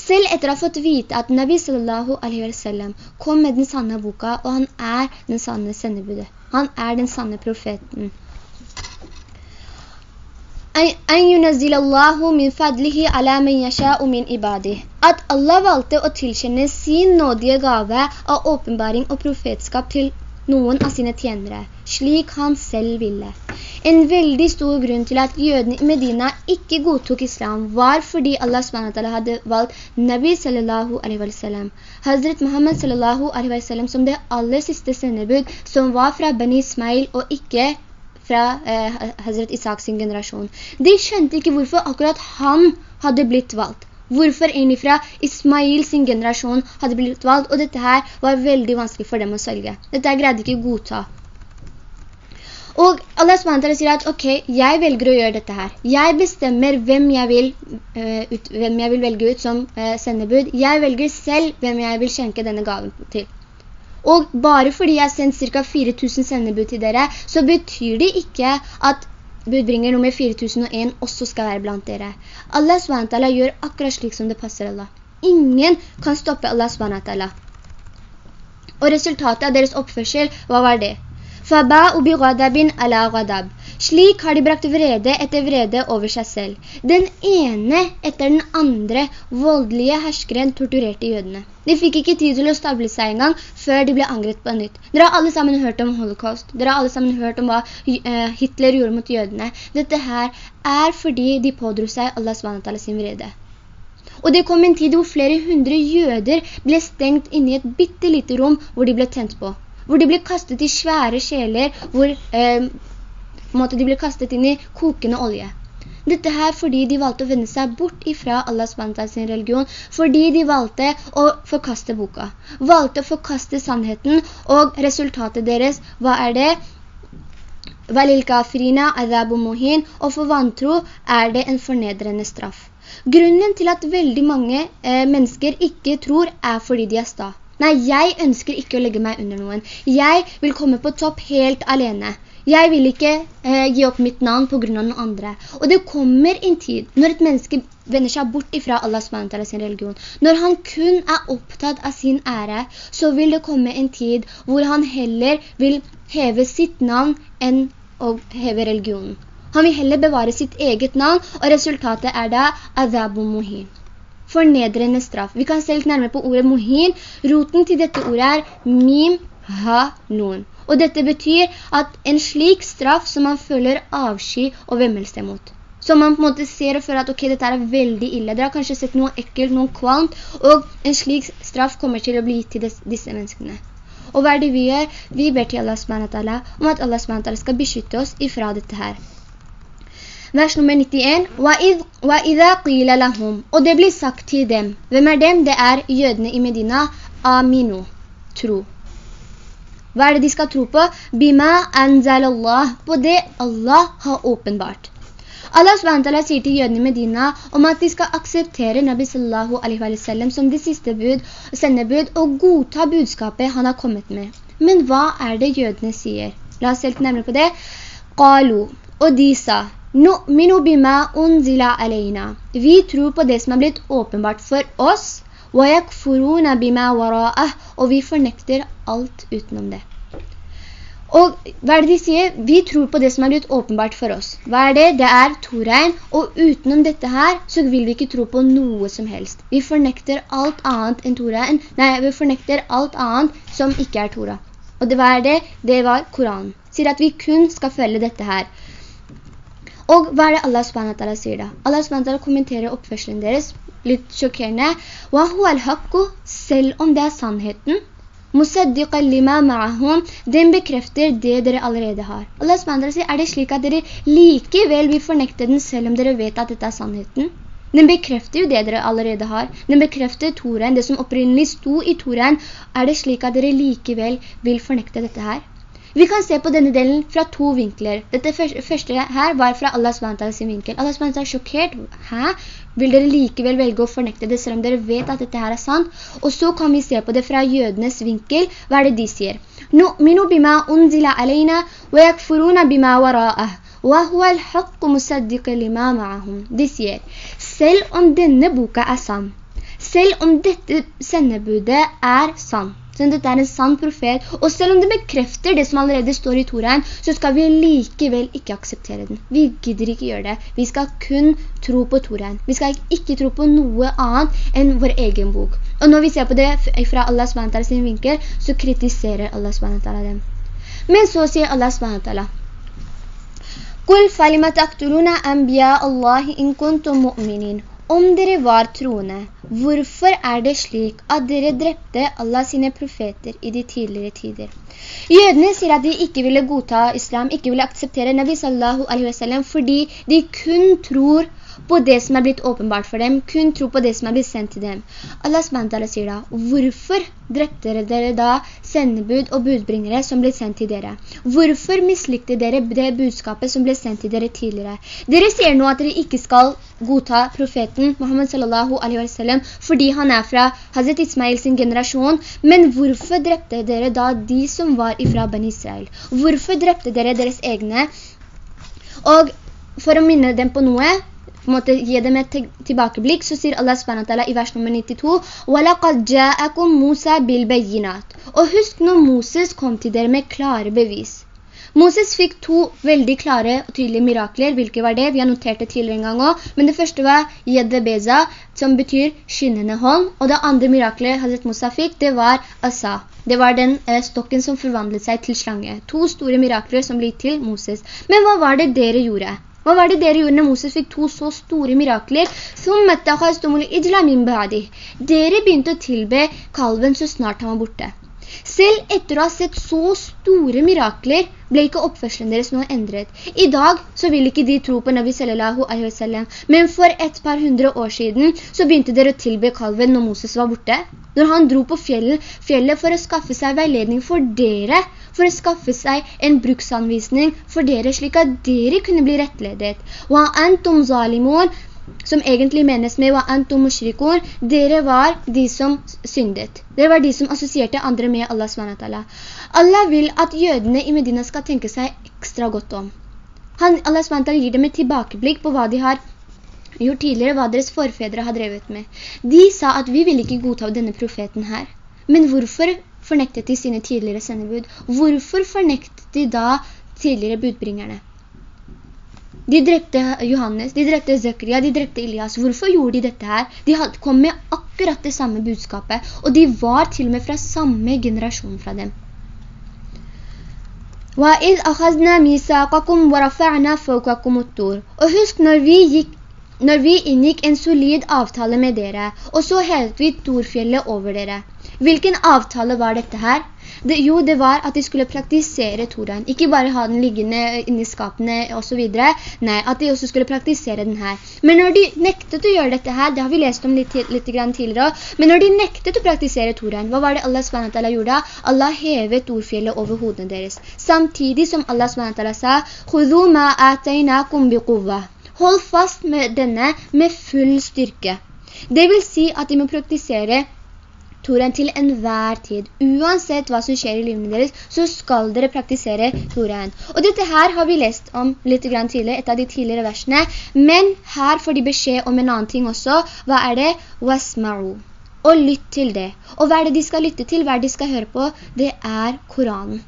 Selv etter å ha fått vite at Nabi sallallahu alaihi wa sallam kom med den sanne boka, og han er den sanne sendebudet. Han er den sanne profeten. At Allah valgte å tilkjenne sin nådige gave av åpenbaring og profetskap til noen av sine tjenere, slik han selv ville. En veldig stor grunn til at jødene i Medina ikke godtok islam var fordi Allah SWT hadde valgt Nabi sallallahu alaihi wa sallam, Hazret Muhammad sallallahu alaihi wa sallam som det aller siste sendebud som var fra Bani Ismail og ikke fra eh, Hazret Isak sin generasjon. De skjønte ikke hvorfor akkurat han hadde blitt valgt hvorfor en fra Ismail sin generasjon hadde blitt valgt, og dette her var veldig vanskelig for dem å sølge. Dette greide ikke å godta. Og Allah SWT sier at, ok, jeg velger å gjøre dette her. Jeg bestemmer hvem jeg vil, uh, ut, hvem jeg vil velge ut som uh, sendebud. Jeg velger selv hvem jeg vil skjenke denne gaven til. Og bare fordi jeg har sendt ca. 4000 sendebud til dere, så betyr det ikke at budbringer nummer 4001 også skal være blant dere. Allah SWT gjør akkurat slik som det passer Allah. Ingen kan stoppe Allah SWT. Og resultatet av deres oppførsel, hva var det? فَبَاءُ بِغَدَبٍ عَلَى غَدَبٍ slik har de brakt vrede etter vrede over seg selv. Den ene etter den andre voldelige herskeren torturerte jødene. De fikk ikke tid til å stable seg engang før de ble angret på nytt. Dere har alle sammen hørt om holocaust. Dere har alle sammen hørt om hva eh, Hitler gjorde mot jødene. Dette her er fordi de pådro seg Allah SWT sin vrede. Og det kom en tid hvor flere hundre jøder ble stengt inne i et bittelite rom hvor de ble tent på. Hvor de ble kastet i svære sjeler, hvor eh, de ble kastet inn i kokende olje. Dette her fordi de valgte å vende seg bort ifra Allahs SWT sin religion, fordi de valgte å forkaste boka. Valgte å forkaste sannheten, og resultatet deres, hva er det? Valil kafirina adhabu muhin, og for vantro er det en fornedrende straff. Grunnen til at veldig mange eh, mennesker ikke tror er fordi de er sta. Nei, jeg ønsker ikke å legge meg under noen. Jeg vil komme på topp helt alene. Jeg vil ikke eh, gi opp mitt navn på grunn av noen andre. Og det kommer en tid når et menneske vender seg bort ifra Allah SWT sin religion. Når han kun er opptatt av sin ære, så vil det komme en tid hvor han heller vil heve sitt navn enn å heve religionen. Han vil heller bevare sitt eget navn, og resultatet er da azabu muhin. Fornedrende straff. Vi kan se litt nærmere på ordet muhin. Roten til dette ordet er mim ha nun. Og dette betyr at en slik straff som man føler avsky og vemmelse mot. Som man på en måte ser og føler at ok, dette er veldig ille. Dere har kanskje sett noe ekkelt, noe kvalmt, og en slik straff kommer til å bli gitt til disse menneskene. Og hva er det vi gjør? Vi ber til Allah SWT om at Allah SWT skal beskytte oss ifra dette her. Vers nummer 91. Og det blir sagt til dem. Hvem er dem? Det er jødene i Medina. Aminu. Tro. Hva er det de skal tro på? Bima anzal Allah, på det Allah har åpenbart. Allah SWT sier til jødene i Medina om at de skal akseptere Nabi sallallahu alaihi wa sallam som det siste bud, sendebud, og godta budskapet han har kommet med. Men hva er det jødene sier? La oss helt nærmere på det. Qalu, og de sa, Nu'minu bima unzila alayna. Vi tror på det som er blitt åpenbart for oss, og vi fornekter alt utenom det. Og hva er det de sier? Vi tror på det som er litt åpenbart for oss. Hva er det? Det er Torein, og utenom dette her, så vil vi ikke tro på noe som helst. Vi fornekter alt annet enn Torein. Nei, vi fornekter alt annet som ikke er Tora. Og det var det? Det var Koranen. Sier at vi kun skal følge dette her. Og hva er det Allah SWT sier da? Allah SWT kommenterer oppførselen deres, litt sjokkerende. «Wahu al-hakku», selv om det er sannheten, den bekrefter det dere allerede har. Allah SWT sier, er det slik at dere likevel vil fornekte den selv om dere vet at dette er sannheten? Den bekrefter jo det dere allerede har. Den bekrefter Toren, det som opprinnelig sto i Toren. Er det slik at dere likevel vil fornekte dette her? Vi kan se på denne delen fra to vinkler. Dette første her var fra Allah SWT sin vinkel. Allah SWT er sjokkert. Hæ? vil dere likevel velge å fornekte det, selv om dere vet at dette her er sant. Og så kan vi se på det fra jødenes vinkel. Hva er det de sier? «Nu'minu bima unzila alayna, wa yakfuruna bima wara'ah, wa huwa al-haqq musaddiqa lima ma'ahum». De sier, selv om denne boka er sann, selv om dette sendebudet er sann, så dette er en sann profet. Og selv om det bekrefter det som allerede står i Toraen, så skal vi likevel ikke akseptere den. Vi gidder ikke gjøre det. Vi skal kun tro på Toraen. Vi skal ikke tro på noe annet enn vår egen bok. Og når vi ser på det fra Allah SWT sin vinkel, så kritiserer Allah SWT dem. Men så sier Allah SWT, «Kul falima taqtuluna anbiya Allahi in kuntum mu'minin». Om dere var troende, hvorfor er det slik at dere drepte Allah sine profeter i de tidligere tider? Jødene sier at de ikke ville godta islam, ikke ville akseptere Nabi sallallahu alaihi wasallam, fordi de kun tror på det som er blitt åpenbart for dem, kun tro på det som er blitt sendt til dem. Allah SWT sier da, hvorfor drepte dere da sendebud og budbringere som ble sendt til dere? Hvorfor mislikte dere det budskapet som ble sendt til dere tidligere? Dere sier nå at dere ikke skal godta profeten Muhammad sallam, fordi han er fra Hazret Ismail sin generasjon, men hvorfor drepte dere da de som var ifra Ben Israel? Hvorfor drepte dere deres egne? Og for å minne dem på noe, på en måte gi dem et tilbakeblikk, så sier Allah SWT i vers nummer 92 وَلَقَدْ جَاءَكُمْ مُوسَى بِالْبَيِّنَاتِ Og husk når Moses kom til dere med klare bevis. Moses fikk to veldig klare og tydelige mirakler. Hvilke var det? Vi har notert det tidligere en gang også. Men det første var Yedebeza, som betyr skinnende hånd. Og det andre miraklet Hazret Musa fikk, det var Asa. Det var den eh, stokken som forvandlet seg til slange. To store mirakler som ble til Moses. Men hva var det dere gjorde? Hva var det dere gjorde når Moses fikk to så store mirakler? Dere begynte å tilbe kalven så snart han var borte. Selv etter å ha sett så store mirakler, ble ikke oppførselen deres noe endret. I dag så vil ikke de tro på Nabi sallallahu alaihi wasallam, men for et par hundre år siden så begynte dere å tilbe kalven når Moses var borte. Når han dro på fjellet, fjellet for å skaffe seg veiledning for dere, for å skaffe seg en bruksanvisning for dere, slik at dere kunne bli rettledet. «Wa antum zalimun», som egentlig menes med «Wa antum mushrikun», dere var de som syndet. Dere var de som assosierte andre med Allah SWT. Allah vil at jødene i Medina skal tenke seg ekstra godt om. Han, Allah SWT gir dem et tilbakeblikk på hva de har gjort tidligere, hva deres forfedre har drevet med. De sa at vi vil ikke godta denne profeten her. Men hvorfor fornektet de sine tidligere sendebud. Hvorfor fornektet de da tidligere budbringerne? De drepte Johannes, de drepte Zakaria, de drepte Elias. Hvorfor gjorde de dette her? De kom med akkurat det samme budskapet, og de var til og med fra samme generasjon fra dem. Og husk når vi, gikk, når vi inngikk en solid avtale med dere, og så hevet vi Torfjellet over dere. Hvilken avtale var dette her? Det, jo, det var at de skulle praktisere Toraen. Ikke bare ha den liggende inni skapene og så videre. Nei, at de også skulle praktisere den her. Men når de nektet å gjøre dette her, det har vi lest om litt, litt tidligere, men når de nektet å praktisere Toraen, hva var det Allah SWT gjorde? Allah hevet ordfjellet over hodene deres. Samtidig som Allah SWT sa, «Khudhu ma ataynakum biquvva». Hold fast med denne med full styrke. Det vil si at de må praktisere Toraen til enhver tid. Uansett hva som skjer i livene deres, så skal dere praktisere Toraen. Og dette her har vi lest om litt grann tidligere, et av de tidligere versene. Men her får de beskjed om en annen ting også. Hva er det? Wasma'u. Og lytt til det. Og hva er det de skal lytte til? Hva er det de skal høre på? Det er Koranen.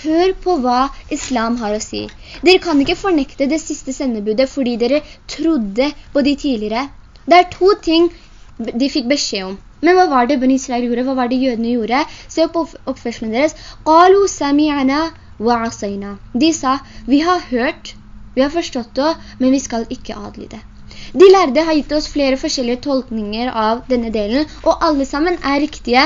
Hør på hva islam har å si. Dere kan ikke fornekte det siste sendebudet fordi dere trodde på de tidligere. Det er to ting de fikk beskjed om. Men hva var det Bani Israel gjorde? Hva var det jødene gjorde? Se på oppførselen deres. «Qalu sami'ana wa asayna». De sa, vi har hørt, vi har forstått det, men vi skal ikke adlyde. De lærde har gitt oss flere forskjellige tolkninger av denne delen, og alle sammen er riktige.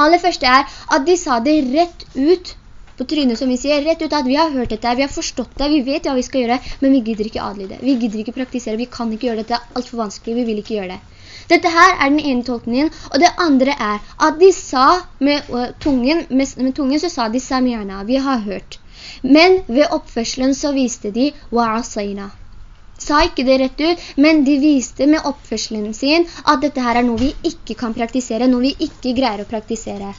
Aller første er at de sa det rett ut på trynet som vi sier, rett ut at vi har hørt dette, vi har forstått det, vi vet hva vi skal gjøre, men vi gidder ikke adlyde. Vi gidder ikke praktisere, vi kan ikke gjøre dette, det alt for vanskelig, vi vil ikke gjøre det. Dette her er den ene tolkningen, og det andre er at de sa med, uh, tungen, med, med tungen så sa de samiana, vi har hørt. Men ved oppførselen så viste de wa'asayna. Sa ikke det rett ut, men de viste med oppførselen sin at dette her er noe vi ikke kan praktisere, noe vi ikke greier å praktisere.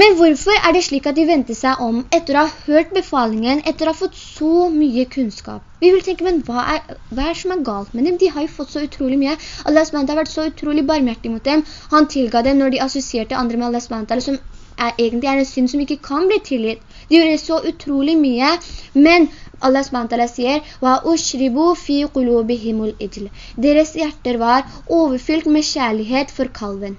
Men hvorfor er det slik at de venter seg om etter å ha hørt befalingen, etter å ha fått så mye kunnskap? Vi vil tenke, men hva er, hva er som er galt med dem? De har jo fått så utrolig mye. Allah SWT har vært så utrolig barmhjertig mot dem. Han tilga dem når de assosierte andre med Allah SWT, som er, egentlig er en synd som ikke kan bli tilgitt. De gjorde så utrolig mye, men Allah SWT sier «Wa fi qulubihimul ijl». Deres hjerter var overfylt med kjærlighet for kalven.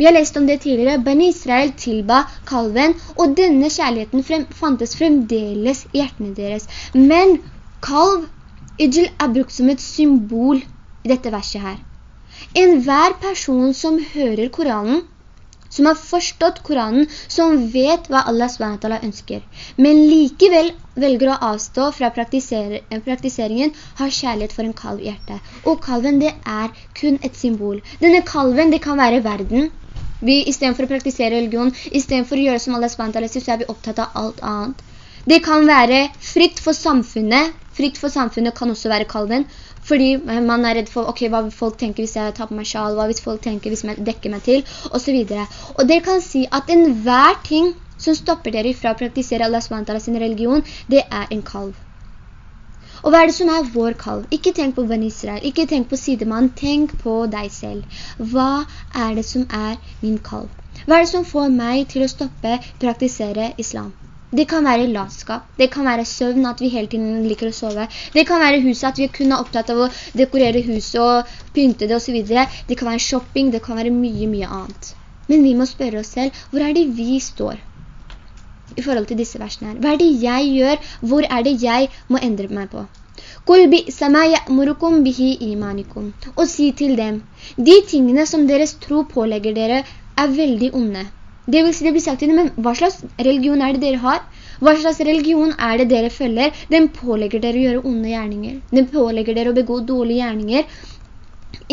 Vi har lest om det tidligere. Ben Israel tilba kalven, og denne kjærligheten frem, fantes fremdeles i hjertene deres. Men kalv, Ijl, er brukt som et symbol i dette verset her. En hver person som hører Koranen, som har forstått Koranen, som vet hva Allah SWT ønsker, men likevel velger å avstå fra praktiseringen, har kjærlighet for en kalv i hjertet. Og kalven, det er kun et symbol. Denne kalven, det kan være verden, vi, i stedet for å praktisere religion, i stedet for å gjøre som Allah SWT, så er vi opptatt av alt annet. Det kan være fritt for samfunnet. Fritt for samfunnet kan også være kalven. Fordi man er redd for, ok, hva folk tenke hvis jeg tar på meg sjal? Hva hvis folk tenker hvis jeg dekker meg til? Og så videre. Og dere kan si at enhver ting som stopper dere fra å praktisere Allah SWT sin religion, det er en kalv. Og hva er det som er vår kalv? Ikke tenk på Ben Israel, ikke tenk på sidemann, tenk på deg selv. Hva er det som er min kalv? Hva er det som får meg til å stoppe praktisere islam? Det kan være latskap, det kan være søvn, at vi hele tiden liker å sove. Det kan være huset, at vi kun er opptatt av å dekorere huset og pynte det og så videre. Det kan være shopping, det kan være mye, mye annet. Men vi må spørre oss selv, hvor er det vi står? I forhold til disse versene her. Hva er det jeg gjør? Hvor er det jeg må endre meg på? Kul bi samaya ya'murukum bihi imanikum. Og si til dem, de tingene som deres tro pålegger dere er veldig onde. Det vil si, det blir sagt til dem, men hva slags religion er det dere har? Hva slags religion er det dere følger? Den pålegger dere å gjøre onde gjerninger. Den pålegger dere å begå dårlige gjerninger.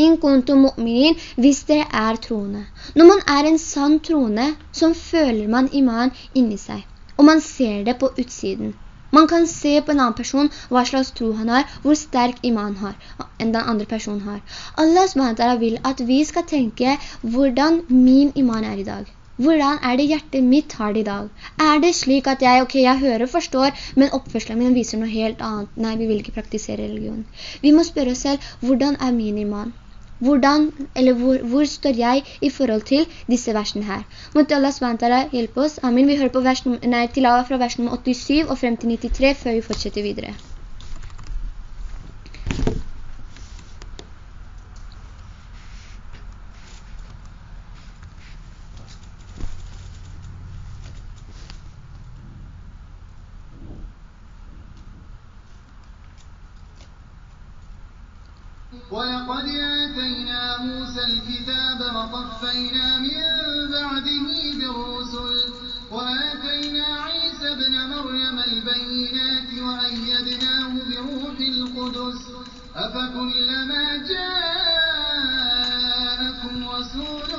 In kuntum mu'minin, hvis dere er troende. Når man er en sann troende, så føler man iman inni seg. Og man ser det på utsiden. Man kan se på en annen person hva slags tro han har, hvor sterk iman har, enn den andre personen har. Allah SWT vil at vi skal tenke hvordan min iman er i dag. Hvordan er det hjertet mitt har det i dag? Er det slik at jeg, ok, jeg hører og forstår, men oppførselen min viser noe helt annet? Nei, vi vil ikke praktisere religion. Vi må spørre oss selv, hvordan er min iman? Hvordan, eller hvor, hvor, står jeg i forhold til disse versene her? Måtte Allah SWT hjelpe oss. Amen. Vi hører på vers, nei, tilava fra vers nummer 87 og frem til 93 før vi fortsetter videre. ولقد آتينا موسى الكتاب وقفينا من بعده بالرسل وآتينا عيسى ابن مريم البينات وأيدناه بروح القدس. أفكلما جاءكم رسول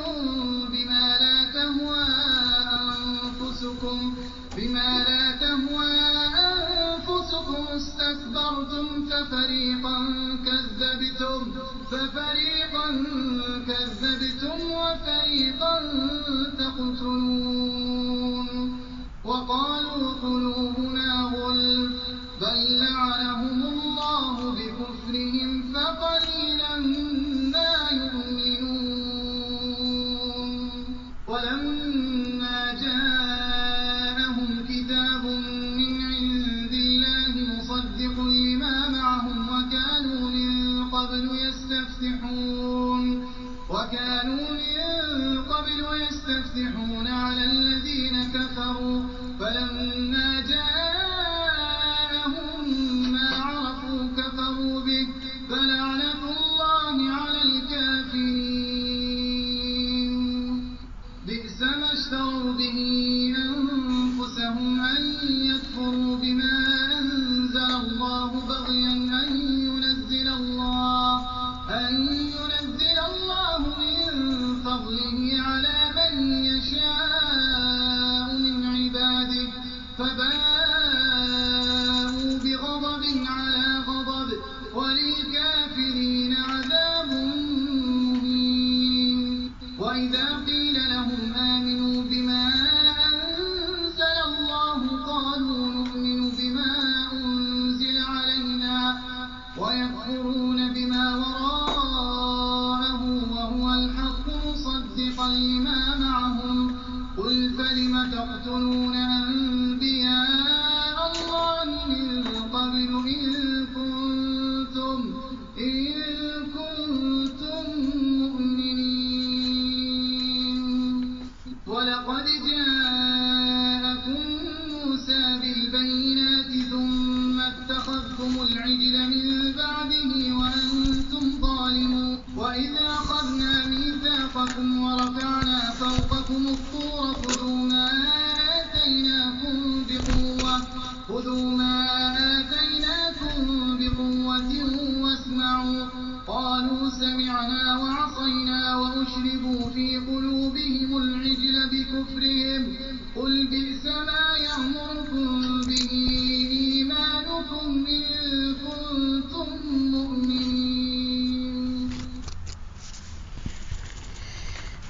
بما لا تهوى أنفسكم بما لا تهوى أنفسكم استكبرتم ففريقا كذبتم ففريقا كذبتم وفريقا تقتلون وقالوا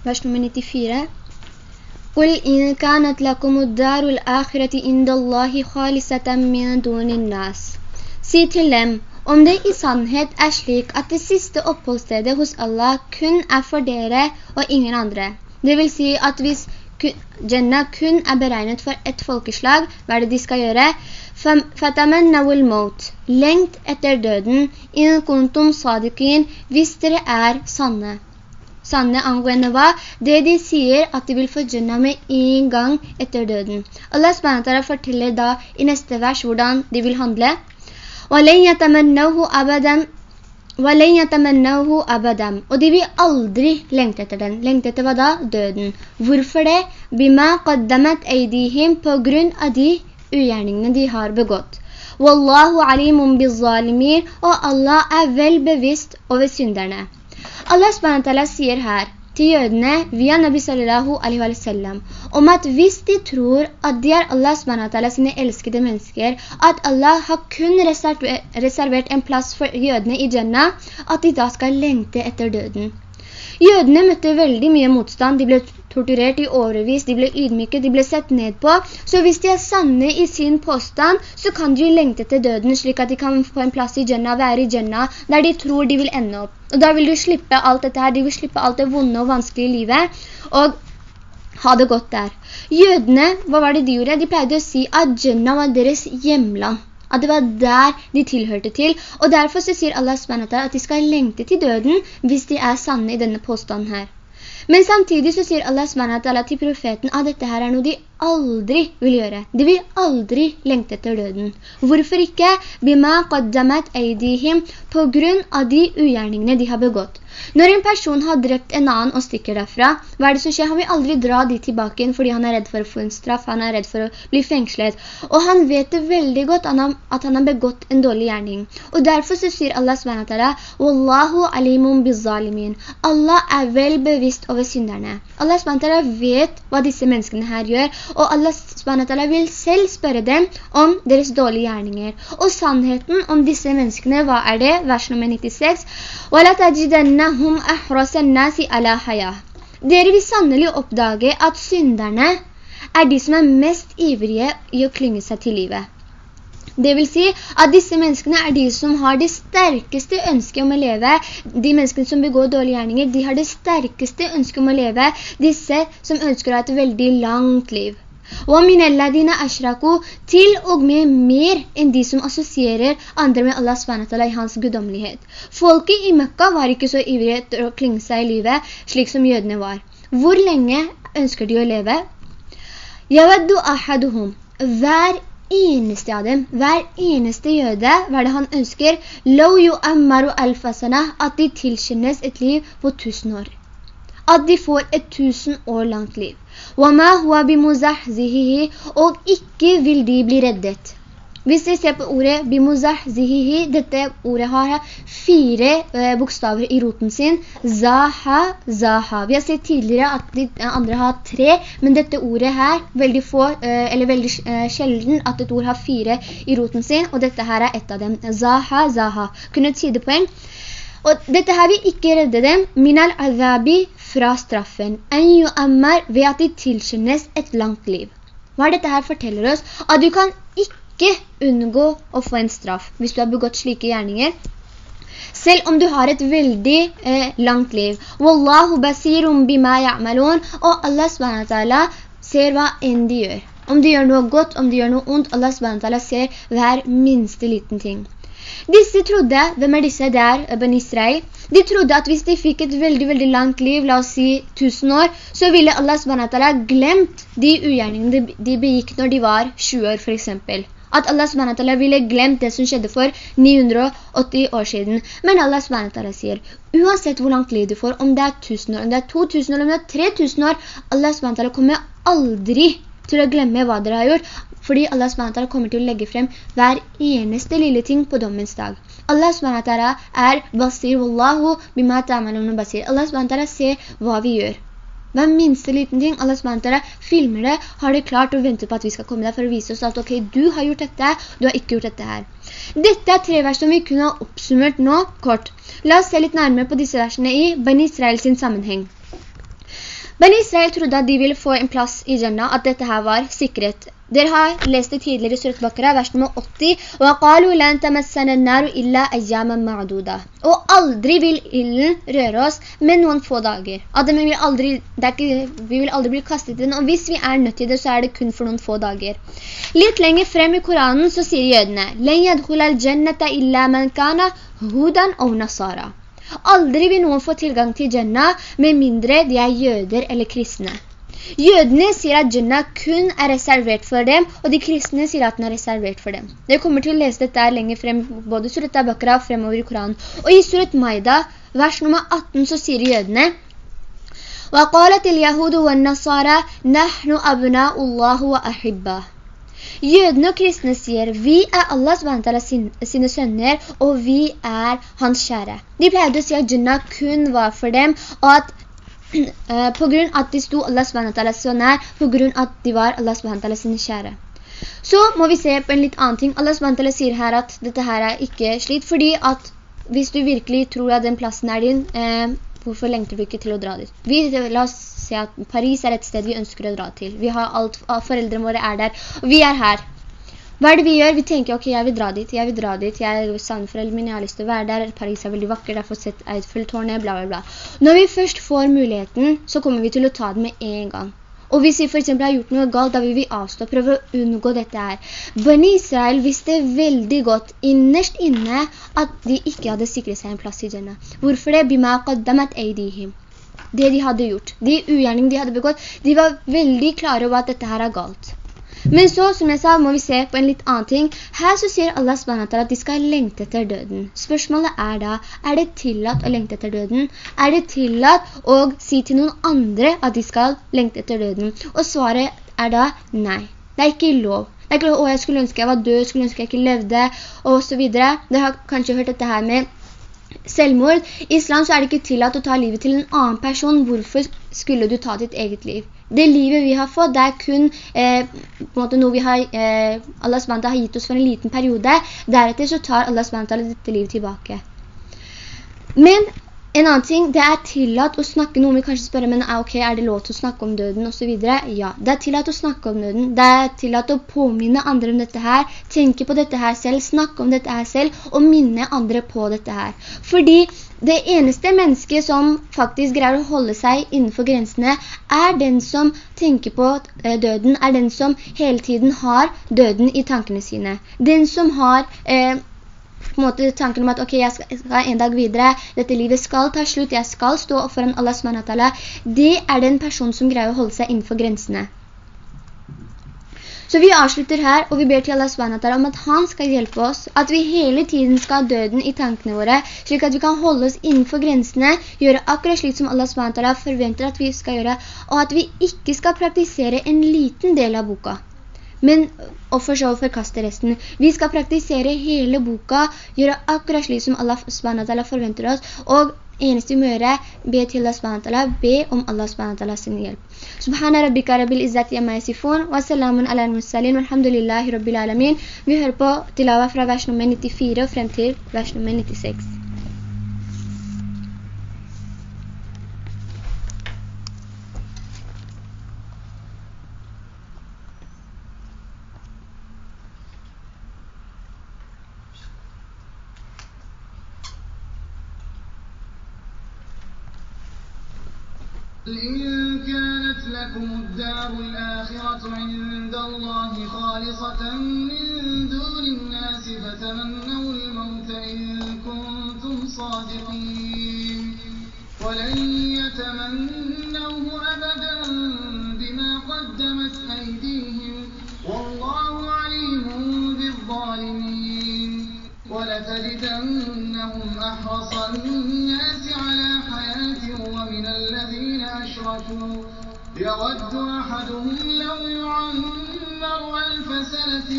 Vers nummer 94. قل إن كانت لكم الدار الآخرة عند الله خالصة من دون الناس. Si til dem, om det i sannhet er slik at det siste oppholdsstedet hos Allah kun er for dere og ingen andre. Det vil si at hvis Jannah kun er beregnet for et folkeslag, hva er det de skal gjøre? فَتَمَنَّوُ الْمَوْتِ Lengt etter døden, in kuntum sadikin, hvis dere er sanne sanne angående hva? Det de sier at de vil få Jannah med en gang etter døden. Allah SWT forteller da i neste vers hvordan de vil handle. وَلَنْ يَتَمَنَّوْهُ أَبَدًا وَلَنْ يَتَمَنَّوْهُ أَبَدًا Og de vil aldri lengte etter den. Lengte etter hva da? Døden. Hvorfor det? بِمَا قَدَّمَتْ أَيْدِهِمْ På grunn av de ugjerningene de har begått. Wallahu alimun bizzalimin, og Allah er vel bevisst over synderne. Allah SWT sier her til jødene via Nabi sallallahu alaihi wa sallam om at hvis de tror at de er Allah SWT sine elskede mennesker, at Allah har kun reservert en plass for jødene i Jannah, at de da skal lengte etter døden. Jødene møtte veldig mye motstand, de ble torturert i årevis, de ble ydmyket, de ble sett ned på. Så hvis de er sanne i sin påstand, så kan de lengte til døden, slik at de kan få en plass i Jannah, være i Jannah, der de tror de vil ende opp. Og da vil de slippe alt dette her, de vil slippe alt det vonde og vanskelige livet, og ha det godt der. Jødene, hva var det de gjorde? De pleide å si at Jannah var deres hjemland at det var der de tilhørte til, og derfor sier Allah SWT at de skal lengte til døden hvis de er sanne i denne påstanden her. Men samtidig så sier Allah SWT til profeten at dette her er noe de aldri vil gjøre. De vil aldri lengte etter døden. Hvorfor ikke? Bima qaddamat eidihim, på grunn av de ugjerningene de har begått. Når en person har drept en annen og stikker derfra, hva er det som skjer? Han vil aldri dra de tilbake inn fordi han er redd for å få en straff, han er redd for å bli fengslet. Og han vet det veldig godt at han har begått en dårlig gjerning. Og derfor så sier Allah SWT, Wallahu alimun bizalimin. Allah er vel bevisst over synderne. Allah SWT vet hva disse menneskene her gjør, og Allah subhanahu vil selv spørre dem om deres dårlige gjerninger. Og sannheten om disse menneskene, hva er det? Vers nummer 96. «Wala tajidannahum nasi ala hayah». Dere vil sannelig oppdage at synderne er de som er mest ivrige i å klinge seg til livet. Det vil si at disse menneskene er de som har det sterkeste ønsket om å leve. De menneskene som begår dårlige gjerninger, de har det sterkeste ønsket om å leve. Disse som ønsker å ha et veldig langt liv. Og minelladina ashraku til og med mer enn de som assosierer andre med Allah SWT i hans gudomlighet. Folket i Mekka var ikke så ivrige til å klinge seg i livet slik som jødene var. Hvor lenge ønsker de å leve? Yavaddu ahaduhum. Hver eneste av dem, hver eneste jøde, hva det han ønsker? Lo yu ammaru alfasana, at de tilkjennes et liv på tusen år at de får et tusen år langt liv. Og ikke vil de bli reddet. Hvis vi ser på ordet bimuzahzihihi, dette ordet har fire eh, bokstaver i roten sin. Zaha, zaha. Vi har sett tidligere at de eh, andre har tre, men dette ordet her, veldig, få, eh, eller veldig sjelden at et ord har fire i roten sin, og dette her er et av dem. Zaha, zaha. Kunne et sidepoeng. Og dette her vil ikke redde dem. Minal azabi fra straffen. enn jo ammer ved at de tilskyndes et langt liv. Hva er dette her forteller oss? At du kan ikke unngå å få en straff hvis du har begått slike gjerninger. Selv om du har et veldig eh, langt liv. Wallahu basirum bima ya'malun. Og Allah SWT ser hva enn de gjør. Om de gjør noe godt, om de gjør noe ondt, Allah SWT ser hver minste liten ting. Disse trodde, hvem er disse der, Ben Israel? De trodde at hvis de fikk et veldig, veldig langt liv, la oss si tusen år, så ville Allah SWT glemt de ugjerningene de begikk når de var 20 år for eksempel. At Allah SWT ville glemt det som skjedde for 980 år siden. Men Allah SWT sier, uansett hvor langt liv du får, om det er 1000 år, om det er 2000 år, om det er 3000 år, Allah SWT kommer aldri til å glemme hva dere har gjort, fordi Allah SWT kommer til å legge frem hver eneste lille ting på dommens dag. Allah SWT er basir, wallahu bima ta'malun basir. Allah SWT ser hva vi gjør. Hver minste liten ting, Allah SWT filmer det, har det klart og venter på at vi skal komme der for å vise oss at ok, du har gjort dette, du har ikke gjort dette her. Dette er tre vers som vi kunne ha oppsummert nå, kort. La oss se litt nærmere på disse versene i Ben Israel sin sammenheng. Men Israel trodde at de ville få en plass i Jannah, at dette her var sikret. Dere har lest det tidligere i Surat Bakra, vers nummer 80. Og aldri vil illen røre oss med noen få dager. Adam, vi, vil aldri, ikke, vi vil aldri bli kastet i den, og hvis vi er nødt til det, så er det kun for noen få dager. Litt lenger frem i Koranen så sier jødene «Len yadkhul al-jannata illa man kana hudan og nasara». Aldri vil noen få tilgang til Jannah med mindre de er jøder eller kristne. Jødene sier at Jannah kun er reservert for dem, og de kristne sier at den er reservert for dem. Dere kommer til å lese dette lenger frem, både i Surat Abakra og fremover i Koranen. Og i Surat Maida, vers nummer 18, så sier jødene وَقَالَتِ الْيَهُودُ وَالنَّصَارَ نَحْنُ أَبْنَاءُ اللَّهُ وَأَحِبَّهُ Jødene og kristne sier, vi er Allah SWT sine sønner, og vi er hans kjære. De pleide å si at Jannah kun var for dem, og at Eh, på grunn at de sto Allah SWT så nær, på grunn at de var Allah SWT sine kjære. Så må vi se på en litt annen ting. Allah SWT sier her at dette her er ikke slitt, fordi at hvis du virkelig tror at den plassen er din, eh, hvorfor lengter du ikke til å dra dit? Vi, la oss si at Paris er et sted vi ønsker å dra til. Vi har alt, foreldrene våre er der, og vi er her. Hva er det vi gjør? Vi tenker, ok, jeg vil dra dit, jeg vil dra dit, jeg er sandforeldre min, jeg har lyst til å være der, Paris er veldig vakker, fått sett Eiffeltårnet, bla bla bla. Når vi først får muligheten, så kommer vi til å ta det med en gang. Og hvis vi for eksempel har gjort noe galt, da vil vi avstå og prøve å unngå dette her. Bønne Israel visste veldig godt, innerst inne, at de ikke hadde sikret seg en plass i Jannah. Hvorfor det? Bima qaddamat eidihim. Det de hadde gjort, de ugjerning de hadde begått, de var veldig klare over at dette her er galt. Men så, som jeg sa, må vi se på en litt annen ting. Her så sier Allah SWT at de skal lengte etter døden. Spørsmålet er da, er det tillatt å lengte etter døden? Er det tillatt å si til noen andre at de skal lengte etter døden? Og svaret er da nei. Det er ikke lov. Det er ikke lov, å jeg skulle ønske jeg var død, skulle ønske jeg ikke levde, og så videre. Det har kanskje hørt dette her med selvmord. I islam så er det ikke tillatt å ta livet til en annen person. Hvorfor skulle du ta ditt eget liv? Det livet vi har fått, det er kun eh, noe vi har, eh, Allah SWT har gitt oss for en liten periode. Deretter så tar Allah SWT dette livet tilbake. Men en annen ting, det er tillatt å snakke, noen vil kanskje spørre, men ok, er det lov til å snakke om døden og så videre? Ja, det er tillatt å snakke om døden. Det er tillatt å påminne andre om dette her, tenke på dette her selv, snakke om dette her selv, og minne andre på dette her. Fordi det eneste mennesket som faktisk greier å holde seg innenfor grensene, er den som tenker på eh, døden, er den som hele tiden har døden i tankene sine. Den som har... Eh, tanken om at ok, jeg skal, en dag videre, dette livet skal ta slutt, jeg skal stå foran Allah det er den personen som greier å holde seg innenfor grensene. Så vi avslutter her, og vi ber til Allah SWT om at han skal hjelpe oss, at vi hele tiden skal ha døden i tankene våre, slik at vi kan holde oss innenfor grensene, gjøre akkurat slik som Allah SWT forventer at vi skal gjøre, og at vi ikke skal praktisere en liten del av boka men og for forkaste resten. Vi skal praktisere hele boka, gjøre akkurat slik som Allah SWT forventer oss, og eneste vi må gjøre, be til Allah SWT, be om Allah SWT sin hjelp. Subhana rabbika rabbil izzati amma yasifun, wa salamun ala al-mussalin, walhamdulillahi rabbil alamin. Vi hører på tilava fra vers nummer 94 og frem til vers nummer 96. إن كانت لكم الدار الآخرة عند الله خالصة من دون الناس فتمنوا الموت إن كنتم صادقين. ولن يتمنوه أبدا بما قدمت أيديهم. والله عليم بالظالمين. ولتجدنهم أحرص الناس على حياة ومن الذين أشركوا. يود أحدهم لو يعمر ألف سنة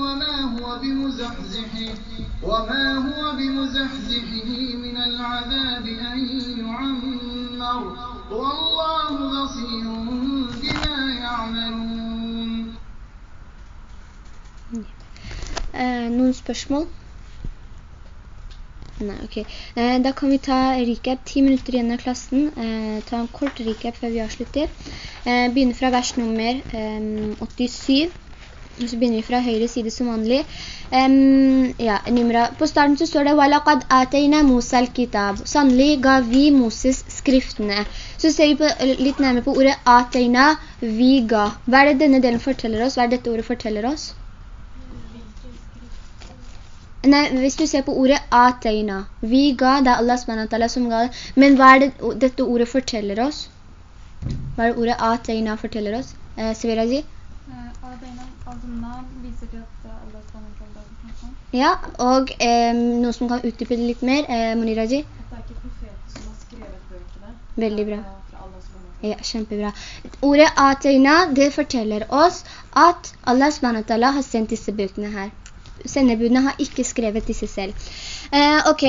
وما هو بمزحزحه وما هو بمزحزحه من العذاب أن يعمر. والله بصير بما يعملون. Noen spørsmål? Nei, ok. Eh, da kan vi ta recap, ti minutter igjen av klassen. Eh, ta en kort recap før vi avslutter. Eh, begynner fra vers nummer 87. Og så begynner vi fra høyre side som vanlig. Um, ja, Nimra. På starten så står det «Walaqad atayna Musa al-kitab». Sannelig ga vi Moses skriftene. Så ser vi på, litt nærmere på ordet «atayna», vi ga. Hva er det denne delen forteller oss? Hva er det dette ordet forteller oss? Nei, hvis du ser på ordet «atayna», vi ga, det er Allah SWT som ga det. Men hva er det dette ordet forteller oss? Hva er det ordet «atayna» forteller oss? Eh, Sviraji? Eh, «Atayna», altså viser til at Allah SWT Ja, og eh, noen som kan utdype det litt mer, eh, Moniraji? At det er ikke profeter som har skrevet bøkene. Veldig bra. Ja, kjempebra. Ordet «atayna», det forteller oss at Allah SWT har sendt disse bøkene her sendebudene har ikke skrevet disse selv. Eh, ok,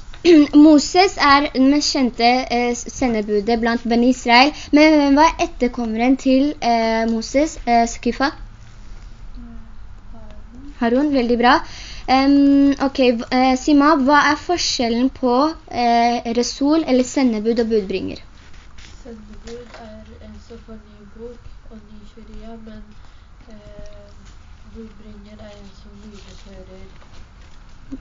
Moses er den mest kjente eh, sendebudet blant Ben Israel, men hvem var etterkommeren til eh, Moses, eh, Skifa? Harun, veldig bra. Um, ok, eh, Simab, hva er forskjellen på uh, Rasul eller sendebud og budbringer? Sendebud er en som får ny bok og ny kyria, men uh, budbringer er en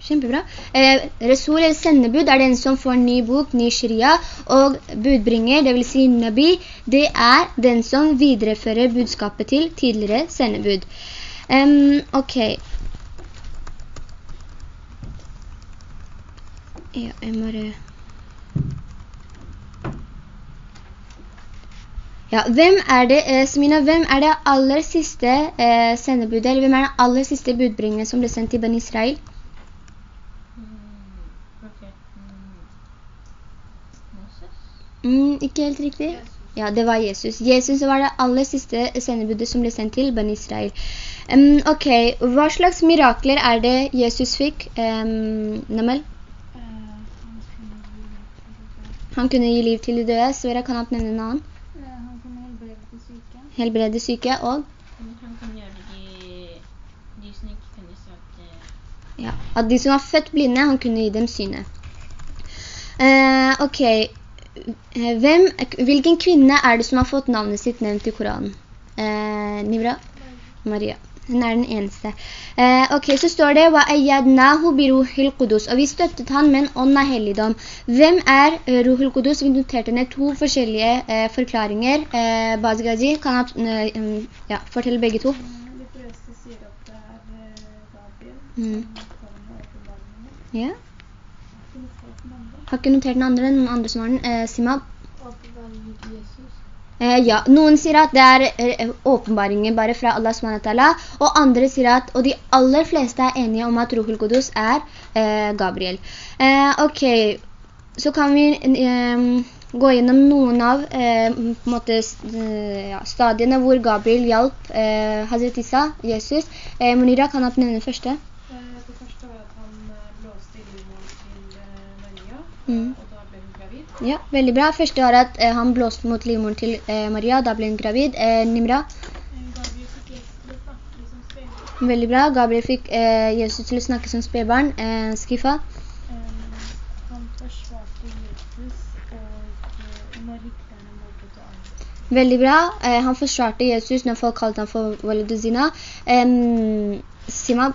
Kjempebra. Eh, Rasul eller sendebud er den som får ny bok, ny sharia, og budbringer, det vil si nabi, det er den som viderefører budskapet til tidligere sendebud. Um, ok. Ja, jeg må... Ja, hvem er det, eh, Semina, hvem er det aller siste eh, sendebudet, eller hvem er det aller siste budbringende som ble sendt til Ben Israel? Mm, profeten Moses? Mm, ikke helt riktig. Ja, det var Jesus. Jesus var det aller siste sendebudet som ble sendt til Ben Israel. Um, ok, hva slags mirakler er det Jesus fikk? Um, Namel? Han kunne gi liv til de døde. Svera, kan han nevne en annen? Han kunne helbrede de syke. Helbrede syke, og Han kunne gjøre de, de som ikke kunne søke. eh, ja, at de som var født blinde, han kunne gi dem syne. Uh, ok, Eh, Eh, hvem, hvilken kvinne er det som har fått navnet sitt nevnt i Koranen? Eh, Nivra? Maria. Hun er den eneste. Eh, ok, så står det og vi støttet han med en ånd av helligdom. Hvem er eh, Ruhul qudus? Vi noterte ned to forskjellige uh, forklaringer. Eh, Bazgazi, kan han uh, ja, fortelle begge to? De fleste sier at det er Rabien. Mm. Ja. Har ikke notert den andre, noen andre som har den. Eh, Simab? åpenbaringen. Eh, ja, noen sier at det er åpenbaringen åpenbaringer bare fra Allah SWT, og andre sier at, og de aller fleste er enige om at Ruhul Qudus er eh, Gabriel. Eh, ok, så kan vi eh, gå gjennom noen av eh, på måte, eh, ja, stadiene hvor Gabriel hjalp eh, Hazret Isa, Jesus. Eh, Monira, kan du nevne den første? Mm. Ja, veldig bra. Første var at eh, han blåste mot livmoren til eh, Maria, da ble hun gravid. Eh, Nimra? Eh, Gabriel fikk Jesus til å snakke som spiller. Veldig bra. Gabriel fikk eh, Jesus til å snakke som spedbarn. Eh, Skifa? Han forsvarte Jesus, og eh, når riktene mobbet og. Veldig bra. Eh, han forsvarte Jesus når folk kalte han for Valeduzina. Eh, Sima?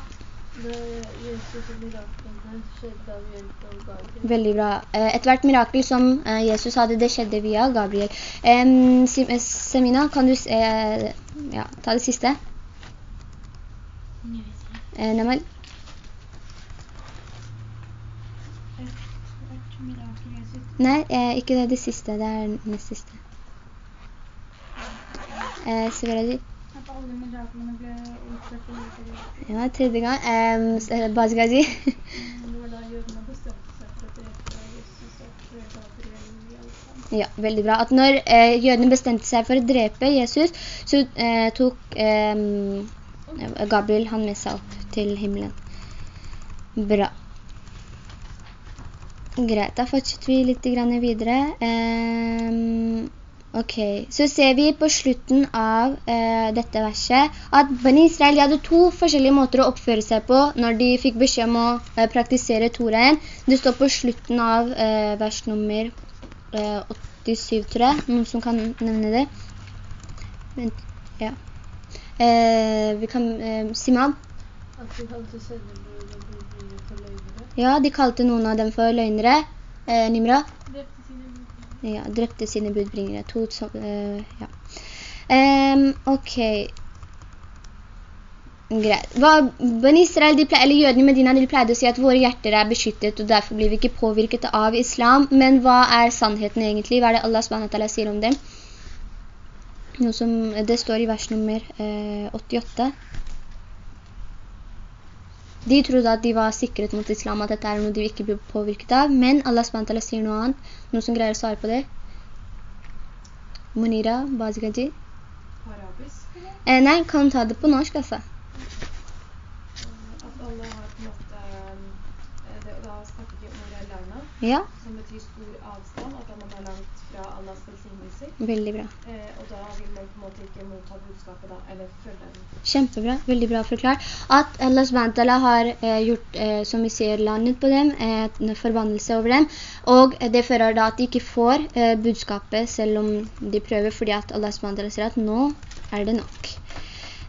Veldig bra. Etter et hvert mirakel som eh, Jesus hadde, det skjedde via Gabriel. Eh, Semina, kan du eh, ja, ta det siste? Eh, Jesus. Nei, eh, ikke det, det siste. Det er nest siste. Eh, Ja, tredje gang. Um, Bazgazi? Hjalp ham. Ja, veldig bra. At når eh, jødene bestemte seg for å drepe Jesus, så eh, tok eh, Gabriel han med seg opp til himmelen. Bra. Greit, da fortsetter vi litt videre. Ehm, ok, så ser vi på slutten av eh, dette verset at Bani Israel hadde to forskjellige måter å oppføre seg på når de fikk beskjed om å eh, praktisere Toraen. Det står på slutten av eh, vers nummer eh, 87, tror jeg. Noen som kan nevne det? Vent, ja. Eh, vi kan, eh, Simab? At de kalte budbringer for løgnere. Ja, de kalte noen av dem for løgnere. Eh, Nimra? Det. Ja, drepte sine budbringere. To, som- eh, ja. Um, ok. Greit. Hva, Israel, de ple- eller jødene i Medina, de pleide å si at våre hjerter er beskyttet, og derfor blir vi ikke påvirket av islam. Men hva er sannheten egentlig? Hva er det Allah SWT sier om dem? Noe som, det står i vers nummer eh, 88. De trodde at de var sikret mot islam, at dette er noe de ikke blir påvirket av, men Allah SWT sier noe annet. Noen som greier å svare på det? Munira Bazikaji? Arabisk? Eh, nei, kan ta det på norsk, altså. At Allah har på en måte eh, Da snakker vi om ordet lærna, Ja, som betyr stor avstand, at man er langt fra Allahs velsignelser. veldig bra. Eh, og da vil man på en måte ikke motta budskapet da, eller følge den. Kjempebra, veldig bra forklart. At Allah SWT har eh, gjort, eh, som vi sier, landet på dem, eh, en forbannelse over dem, og det fører da at de ikke får eh, budskapet selv om de prøver, fordi at Allah SWT sier at nå er det nok.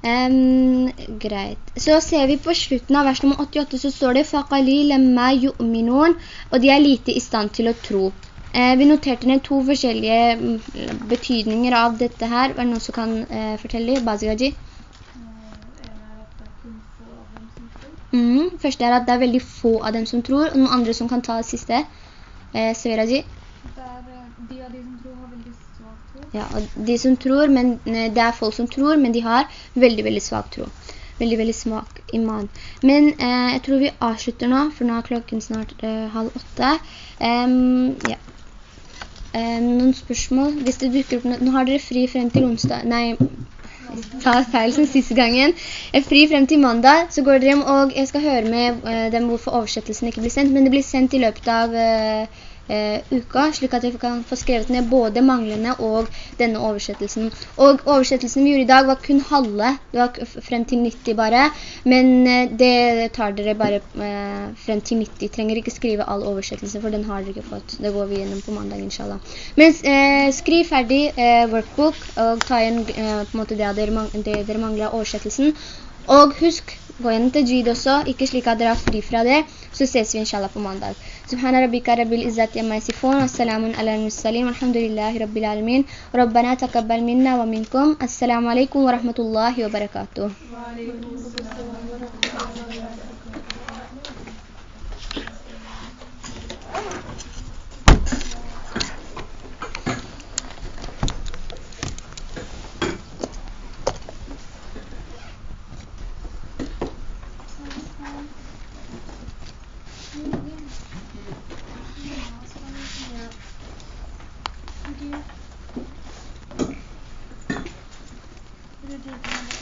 Um, greit. Så ser vi på slutten av vers nummer 88, så står det «Fakali lemme yu'minun», og de er lite i stand til å tro. Eh, vi noterte ned to forskjellige mm, betydninger av dette her. Er det noen som kan eh, fortelle? Bazigaji? Eh, tror. Mhm. Første er at det er veldig få av dem som tror, og noen andre som kan ta det siste. Eh, Sveraji? Det er, de av de som tror har veldig svak tro, Ja, de som tror, men det er folk som tror, men de har veldig, veldig svak tro. Veldig, veldig svak iman. Men eh, jeg tror vi avslutter nå, for nå er klokken snart eh, halv åtte. Um, ja. Eh, noen spørsmål? Hvis det dukker opp, nå har dere fri frem til onsdag. Nei, sa feil som siste gangen. Jeg er fri frem til mandag, så går dere hjem, og jeg skal høre med eh, dem hvorfor oversettelsen ikke blir sendt, men det blir sendt i løpet av eh, eh, uka, slik at jeg kan få skrevet ned både manglene og denne oversettelsen. Og oversettelsen vi gjorde i dag var kun halve, det var frem til 90 bare, men eh, det tar dere bare eh, frem til 90. Trenger ikke skrive all oversettelse, for den har dere ikke fått. Det går vi gjennom på mandag, inshallah. Men eh, skriv ferdig eh, workbook, og ta igjen eh, på en måte det, dere, det dere mangler av oversettelsen. Og husk, gå inn til Jyd også, ikke slik at dere er fri fra det, så ses vi inshallah på mandag. Subhana rabbika rabbil izzati amma yasifun, assalamun ala al-mussalim, alhamdulillahi rabbil alamin, rabbana taqabbal minna wa minkum, assalamu alaikum wa rahmatullahi wa barakatuh. Wa alaikum Thank you.